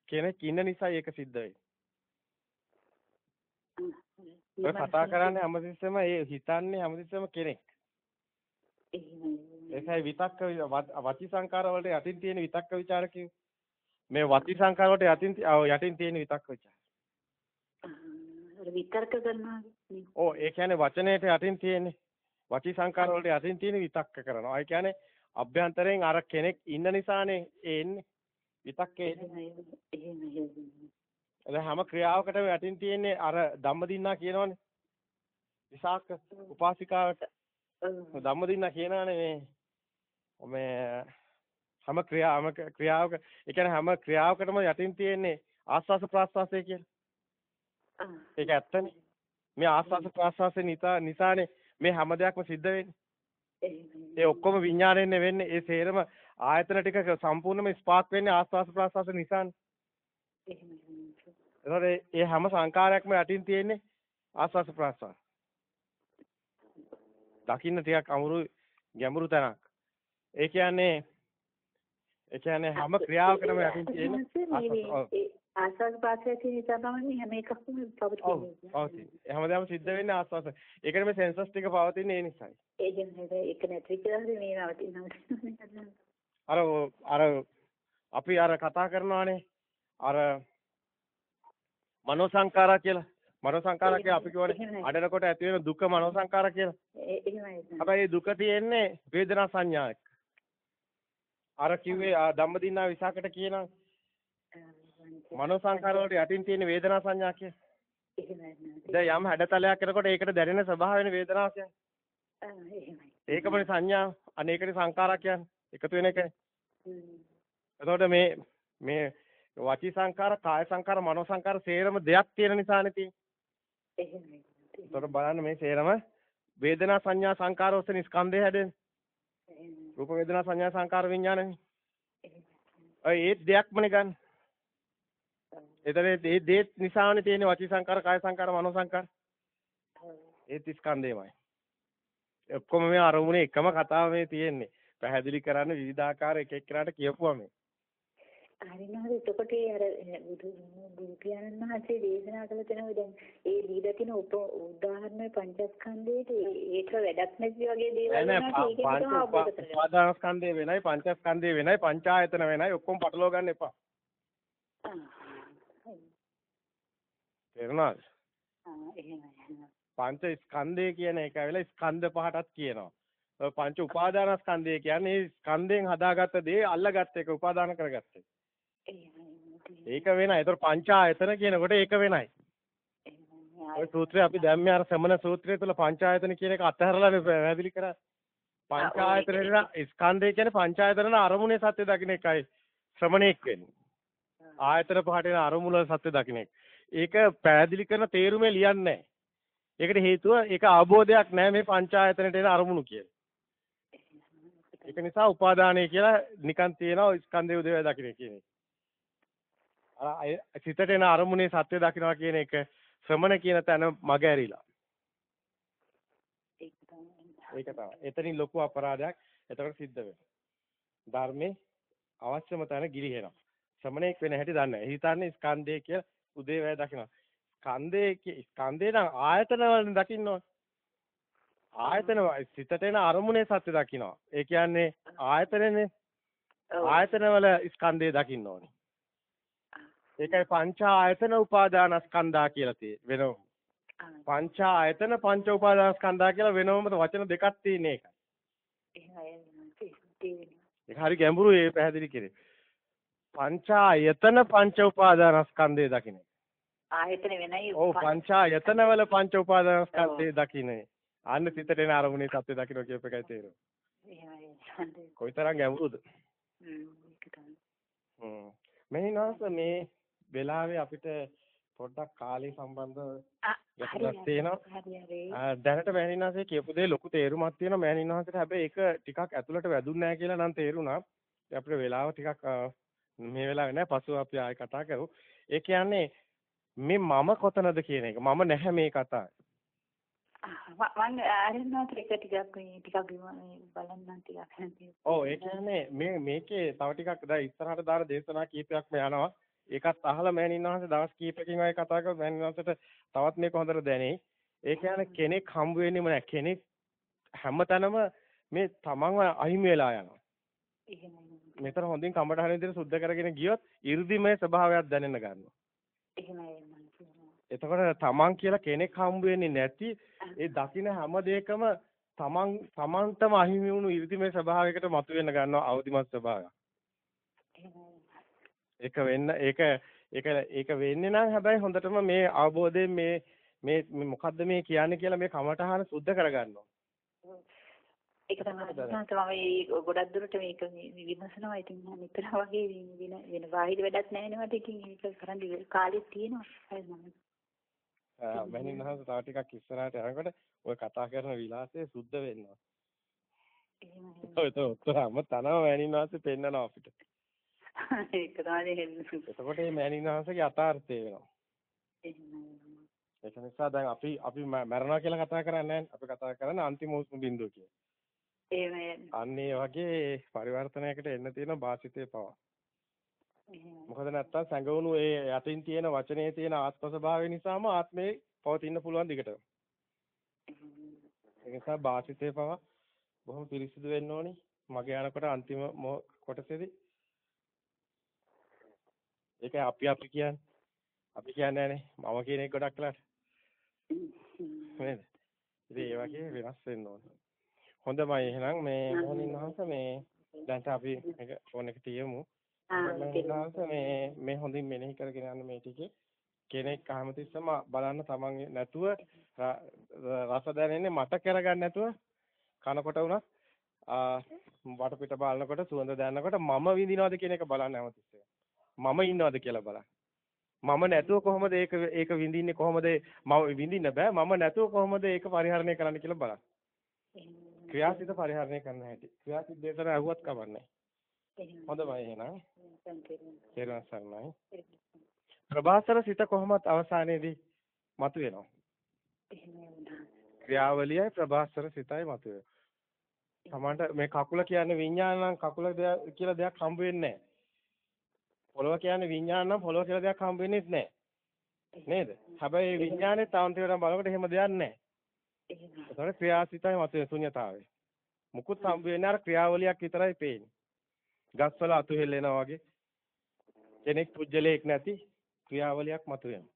කෙනෙක් ඉන්න නිසා ඒක සිද්ධ වෙන්නේ. කතා කරන්නේ හැමතිස්සෙම ඒ හිතන්නේ හැමතිස්සෙම කෙනෙක්. ඒකයි විතක්ක වචි සංකාර වලට යටින් තියෙන විතක්ක ਵਿਚාර මේ වචි සංකාර වලට යටින් යටින් තියෙන විතක්ක ਵਿਚාර. විතර්ක කරනවා. ඔව් ඒ කියන්නේ වචනයට යටින් තියෙන්නේ වචි සංකාර වලට යටින් තියෙන විතක්ක කරනවා. ඒ කියන්නේ අභ්‍යන්තරයෙන් අර කෙනෙක් ඉන්න නිසානේ ඒ එන්නේ. විතක්කේ එන්නේ. හැම ක්‍රියාවකටම යටින් තියෙන්නේ අර ධම්මදින්නා කියනවනේ. විසාක උපාසිකාවට ධම්මදින්නා කියනවනේ මේ මේ හැම ක්‍රියාවම ක්‍රියාවක ඒ කියන්නේ හැම ක්‍රියාවකටම යටින් තියෙන්නේ ආස්වාස ප්‍රාස්වාසය කියලා. ඒක ඇත්තනේ. මේ ආස්වාස ප්‍රාස්වාසය නිසා නිසානේ මේ හැම දෙයක්ම සිද්ධ වෙන්නේ. ඒ ඔක්කොම විඥාණයෙන් වෙන්නේ ඒ සේරම ආයතන ටික සම්පූර්ණයෙන්ම ස්පාක් වෙන්නේ ආස්වාස ප්‍රාස්වාස නිසානේ. එතකොට ඒ හැම සංකාරයක්ම යටින් තියෙන්නේ ආස්වාස ප්‍රාස්වාස. දකින්න ටිකක් අමුරු ගැඹුරු තැනක්. ඒ කියන්නේ ඒ කියන්නේ හැම ක්‍රියාවකටම යටින් තියෙන්නේ ආස්වාද පාසය තියෙන තමයි හැම එකක්ම පවතින්නේ. ඔව් හැමදාම සිද්ධ වෙන්නේ ආස්වාද. ඒකනේ මේ සෙන්සස් ටික පවතින්නේ ඒ නිසායි. ඒ කියන්නේ ඒක නැති කියලා මේ නවතිනවා. අර අර අපි අර කතා කරනවානේ අර මනෝ සංකාරා කියලා. මනෝ සංකාරා කියලා අපි කියවනේ අඩනකොට ඇති වෙන දුක මනෝ සංකාරා කියලා. එහෙමයි. හැබැයි දුක තියෙන්නේ වේදනා සංඥාවක්. අර කිව්වේ ධම්මදින්නා විසාකට කියනවා මනෝ සංකාර වලට යටින් තියෙන වේදනා සංඥා කිය. දැන් යම් හැඩතලයක් කරනකොට ඒකට දැනෙන ස්වභාවයෙන් වේදනාව කියන්නේ. ඒකමනේ සංඥා අනේකනේ සංකාරා කියන්නේ. එකතු වෙන එකනේ. එතකොට මේ මේ වචී සංකාර, කාය සංකාර, මනෝ සංකාර සේරම දෙයක් තියෙන නිසානේ තියෙන්නේ. එතකොට බලන්න මේ සේරම වේදනා සංඥා සංකාර ඔස්සේ ස්කන්ධය හැදෙන්නේ. රූප වේදනා සංඥා සංකාර විඥානනේ. ඒ දෙයක්මනේ ගන්න. එතන ඒ දේ නිසානේ තියෙන්නේ වචී සංකාර, කාය සංකාර, මනෝ සංකාර. ඒ ස්කන්ධේමයි. ඔක්කොම මේ අරමුණේ එකම කතාව මේ තියෙන්නේ. පැහැදිලි කරන්න විවිධාකාර එක එක්කනට කියපුවා මේ. හරිනහද එතකොට අර බුදු පියාණන් වහන්සේ දේශනා කළ තැන දැන් ඒ දීලා තියෙන උදාහරණ පංචස්කන්ධයේට ඒක වැඩක් නැති වගේ දේවල් නෑ උපාදානස්කන්ධය වෙනයි පංචස්කන්ධය වෙනයි පංචායතන වෙනයි ඔක්කොම පටලවා ගන්න එපා. තේරුණාද? පංච ස්කන්ධය කියන එක ඇවිල්ලා ස්කන්ධ පහටත් කියනවා. පංච උපාදානස්කන්ධය කියන්නේ ස්කන්ධයෙන් හදාගත්ත දේ අල්ලගත්ත එක උපාදාන කරගත්ත එක. ඒක වෙනයි. ඒතර පංචායතන කියනකොට ඒක වෙනයි. ඔය සූත්‍රය අපි දැම්මේ අර සමන සූත්‍රය තුල පංචායතන කියන එක අතහැරලානේ පැහැදිලි කරා. පංචායතන ස්කන්ධය කියන්නේ පංචායතන අරමුණේ සත්‍ය දකින්න එකයි ශ්‍රමණේක් වෙන්නේ. ආයතන පහට එන අරමුණ සත්‍ය දකින්න එක. ඒක පැහැදිලි කරන තේරුමේ ලියන්නේ ඒකට හේතුව ඒක අවබෝධයක් නැහැ මේ පංචායතනට එන අරමුණු කියලා. ඒක නිසා උපාදානය කියලා නිකන් තියෙනවා ස්කන්ධය උදේවයි දකින්න කියන්නේ. සිතට එන අරමුණේ සත්‍ය දකින්නවා කියන එක ශ්‍රමණ කියන තැන මග ඇරිලා. ඒක තමයි. එතනින් ලොකු අපරාධයක් එතකොට සිද්ධ වෙනවා. ධර්මයේ අවශ්‍යම තැන ගිලිහෙනවා. ශ්‍රමණේක් වෙන හැටි දන්නේ නැහැ. හිතන්නේ ස්කන්ධය කියලා උදේ වැය දකිනවා. ස්කන්ධයේ ස්කන්ධේ නම් ආයතන වලින් දකින්න ඕන. ආයතන සිතට එන අරමුණේ සත්‍ය දකින්නවා. ඒ කියන්නේ ආයතනනේ ආයතන වල ස්කන්ධය දකින්න ඕනේ. ඒකයි පංච ආයතන උපාදානස්කන්ධා කියලා තියෙන්නේ වෙනම. පංච ආයතන පංච උපාදානස්කන්ධා කියලා වෙනම වචන දෙකක් තියෙන එකයි. ඒක හරි ගැඹුරු ඒ පැහැදිලි කරේ. පංච ආයතන පංච උපාදානස්කන්ධය දකින්න. ආයතන වෙනයි ඔව් පංච ආයතන වල පංච උපාදානස්කන්ධය දකින්නේ. අන්න සිතට එන අරමුණේ සත්‍ය දකින්න කියප එකයි තේරෙන්නේ. කොයිතරම් ගැඹුරුද? හ්ම්. මෙහිනාස මේ වෙලාවේ අපිට පොඩ්ඩක් කාලේ හරි ගැටලුවක් තියෙනවා. දැනට මෑණින්නාසේ කියපු දේ ලොකු තේරුමක් තියෙනවා මෑණින්නාසේට හැබැයි ඒක ටිකක් ඇතුළට වැදුන්නේ නැහැ කියලා නම් තේරුණා. අපිට වෙලාව ටිකක් මේ වෙලාවේ නෑ පසුව අපි ආයෙ කතා කරමු. ඒ කියන්නේ මේ මම කොතනද කියන එක. මම නැහැ මේ කතාවේ. මම ආරෙන්නාත් එක ටිකක් මේ ටිකක් බලන්න ටිකක්. ඔව් ඒ කියන්නේ මේ මේකේ තව ටිකක් දැන් ඉස්සරහට දාන දේශනා කීපයක්ම යනවා. ඒකත් අහලා මෑණින්නාසේ දවස් කීපකින් වගේ කතා කරලා මෑණින්නාසට තවත් මේක හොඳට දැනෙයි. ඒ කියන්නේ කෙනෙක් හම්බ වෙන්නේම නැහැ. කෙනෙක් හැමතැනම මේ තමන්ව අහිමි වෙලා යනවා. මෙතන හොඳින් කමඩහන විදිහට සුද්ධ කරගෙන ගියොත් 이르දිමය ස්වභාවයක් දැනෙන්න ගන්නවා. එහෙමයි මම එතකොට තමන් කියලා කෙනෙක් හම්බ වෙන්නේ නැති ඒ දකින්න හැම දෙයකම තමන් තමන්ටම අහිමි වුණු 이르දිමය ස්වභාවයකට මතුවෙන්න ගන්නවා අවදිමත් ස්වභාවයක්. ඒක වෙන්න ඒක ඒක ඒක වෙන්නේ නම් හැබැයි හොඳටම මේ අවබෝධයෙන් මේ මේ මොකද්ද මේ කියන්නේ කියලා මේ කමටහන සුද්ධ කරගන්නවා. ඒක තමයි මම මේ ගොඩක් දුරට මේක විමසනවා ඉතින් මම නිතර වගේ වෙන වෙන බාහිර වැඩක් නැහැ නේ මට ඉතින් ඒක කරන් කාලෙත් තියෙනවා මම මහින්දහස තව ටිකක් ඉස්සරහට යනකොට ඔය කතා කරන විලාසය සුද්ධ වෙනවා. ඔය તો උත්තරම තනම මහින්දහස පෙන්නනවා අපිට. ඒක තමයි හෙන්නේ. එතකොට මේ මහින්දහසගේ අතාර්ථය වෙනවා. ඒක නිසා දැන් අපි අපි මරනවා කියලා කතා කරන්නේ නැහැ. අපි කතා කරන්නේ අන්තිම උස්ම බිඳුව කියන. අන්න ඒ වගේ පරිවර්තනයකට එන්න තියෙන වාසිතේ පවා. මොකද නැත්තම් සැඟවුණු ඒ යටින් තියෙන වචනේ තියෙන ආත්ම ස්වභාවය නිසාම ආත්මේ පවතින්න පුළුවන් දිගටම. ඒ නිසා වාසිතේ පවා බොහොම පිරිසිදු වෙන්න ඕනි. මගේ යනකොට අන්තිම කොටසේදී ඒකයි අපි අපි කියන්නේ. අපි කියන්නේ නැහනේ මම කියන එක ගොඩක් වෙලාට. නේද? ඉතින් ඒ වගේ වෙනස් වෙන්න ඕන. හොඳමයි එහෙනම් මේ මොහොනින් වහන්ස මේ දැන් අපි මේක ෆෝන් එක තියමු. මේ මේ හොඳින් මෙනෙහි කරගෙන යන මේ ටිකේ කෙනෙක් හැමතිස්සම බලන්න තමන් නැතුව රස දැනෙන්නේ මට කරගන්න නැතුව කනකොට උනත් වටපිට බලනකොට සුවඳ දැනනකොට මම විඳිනවද කියන එක බලන්න හැමතිස්සෙම. මම ඉන්නවද කියලා බලන්න. මම නැතුව කොහොමද ඒක ඒක විඳින්නේ කොහොමද මම විඳින්න බෑ මම නැතුව කොහොමද ඒක පරිහරණය කරන්න කියලා බලන්න. ක්‍රියාසිත පරිහරණය කරන්න හැටි. ක්‍රියාසිත දෙතර අහුවත් කමන්නේ. හොඳයි එහෙනම්. තේරුම් සරණයි. ප්‍රභාසර සිත කොහොමත් අවසානයේදී මතුවෙනවා. ක්‍රියාවලියයි ප්‍රභාසර සිතයි මතුවේ. තමන්ට මේ කකුල කියන්නේ විඤ්ඤාණ නම් කකුල කියලා දෙයක් හම්බ වෙන්නේ නැහැ. පොළව කියන්නේ විඤ්ඤාණ නම් පොළව කියලා දෙයක් හම්බ වෙන්නේ නැහැ. නේද? හැබැයි විඤ්ඤාණය තාන්තිරම් බලනකොට එහෙම දෙයක් නැහැ. ඒතකොට ක්‍රියාසිතයි මතුවේ ශුන්‍යතාවය. මුකුත් හම්බ වෙන්නේ අර ක්‍රියාවලියක් විතරයි පේන්නේ. ගස්වල අතු හෙල්ලෙනවා වගේ කෙනෙක් පුජ්‍යලයක් නැති ක්‍රියාවලියක් මතුවෙනවා.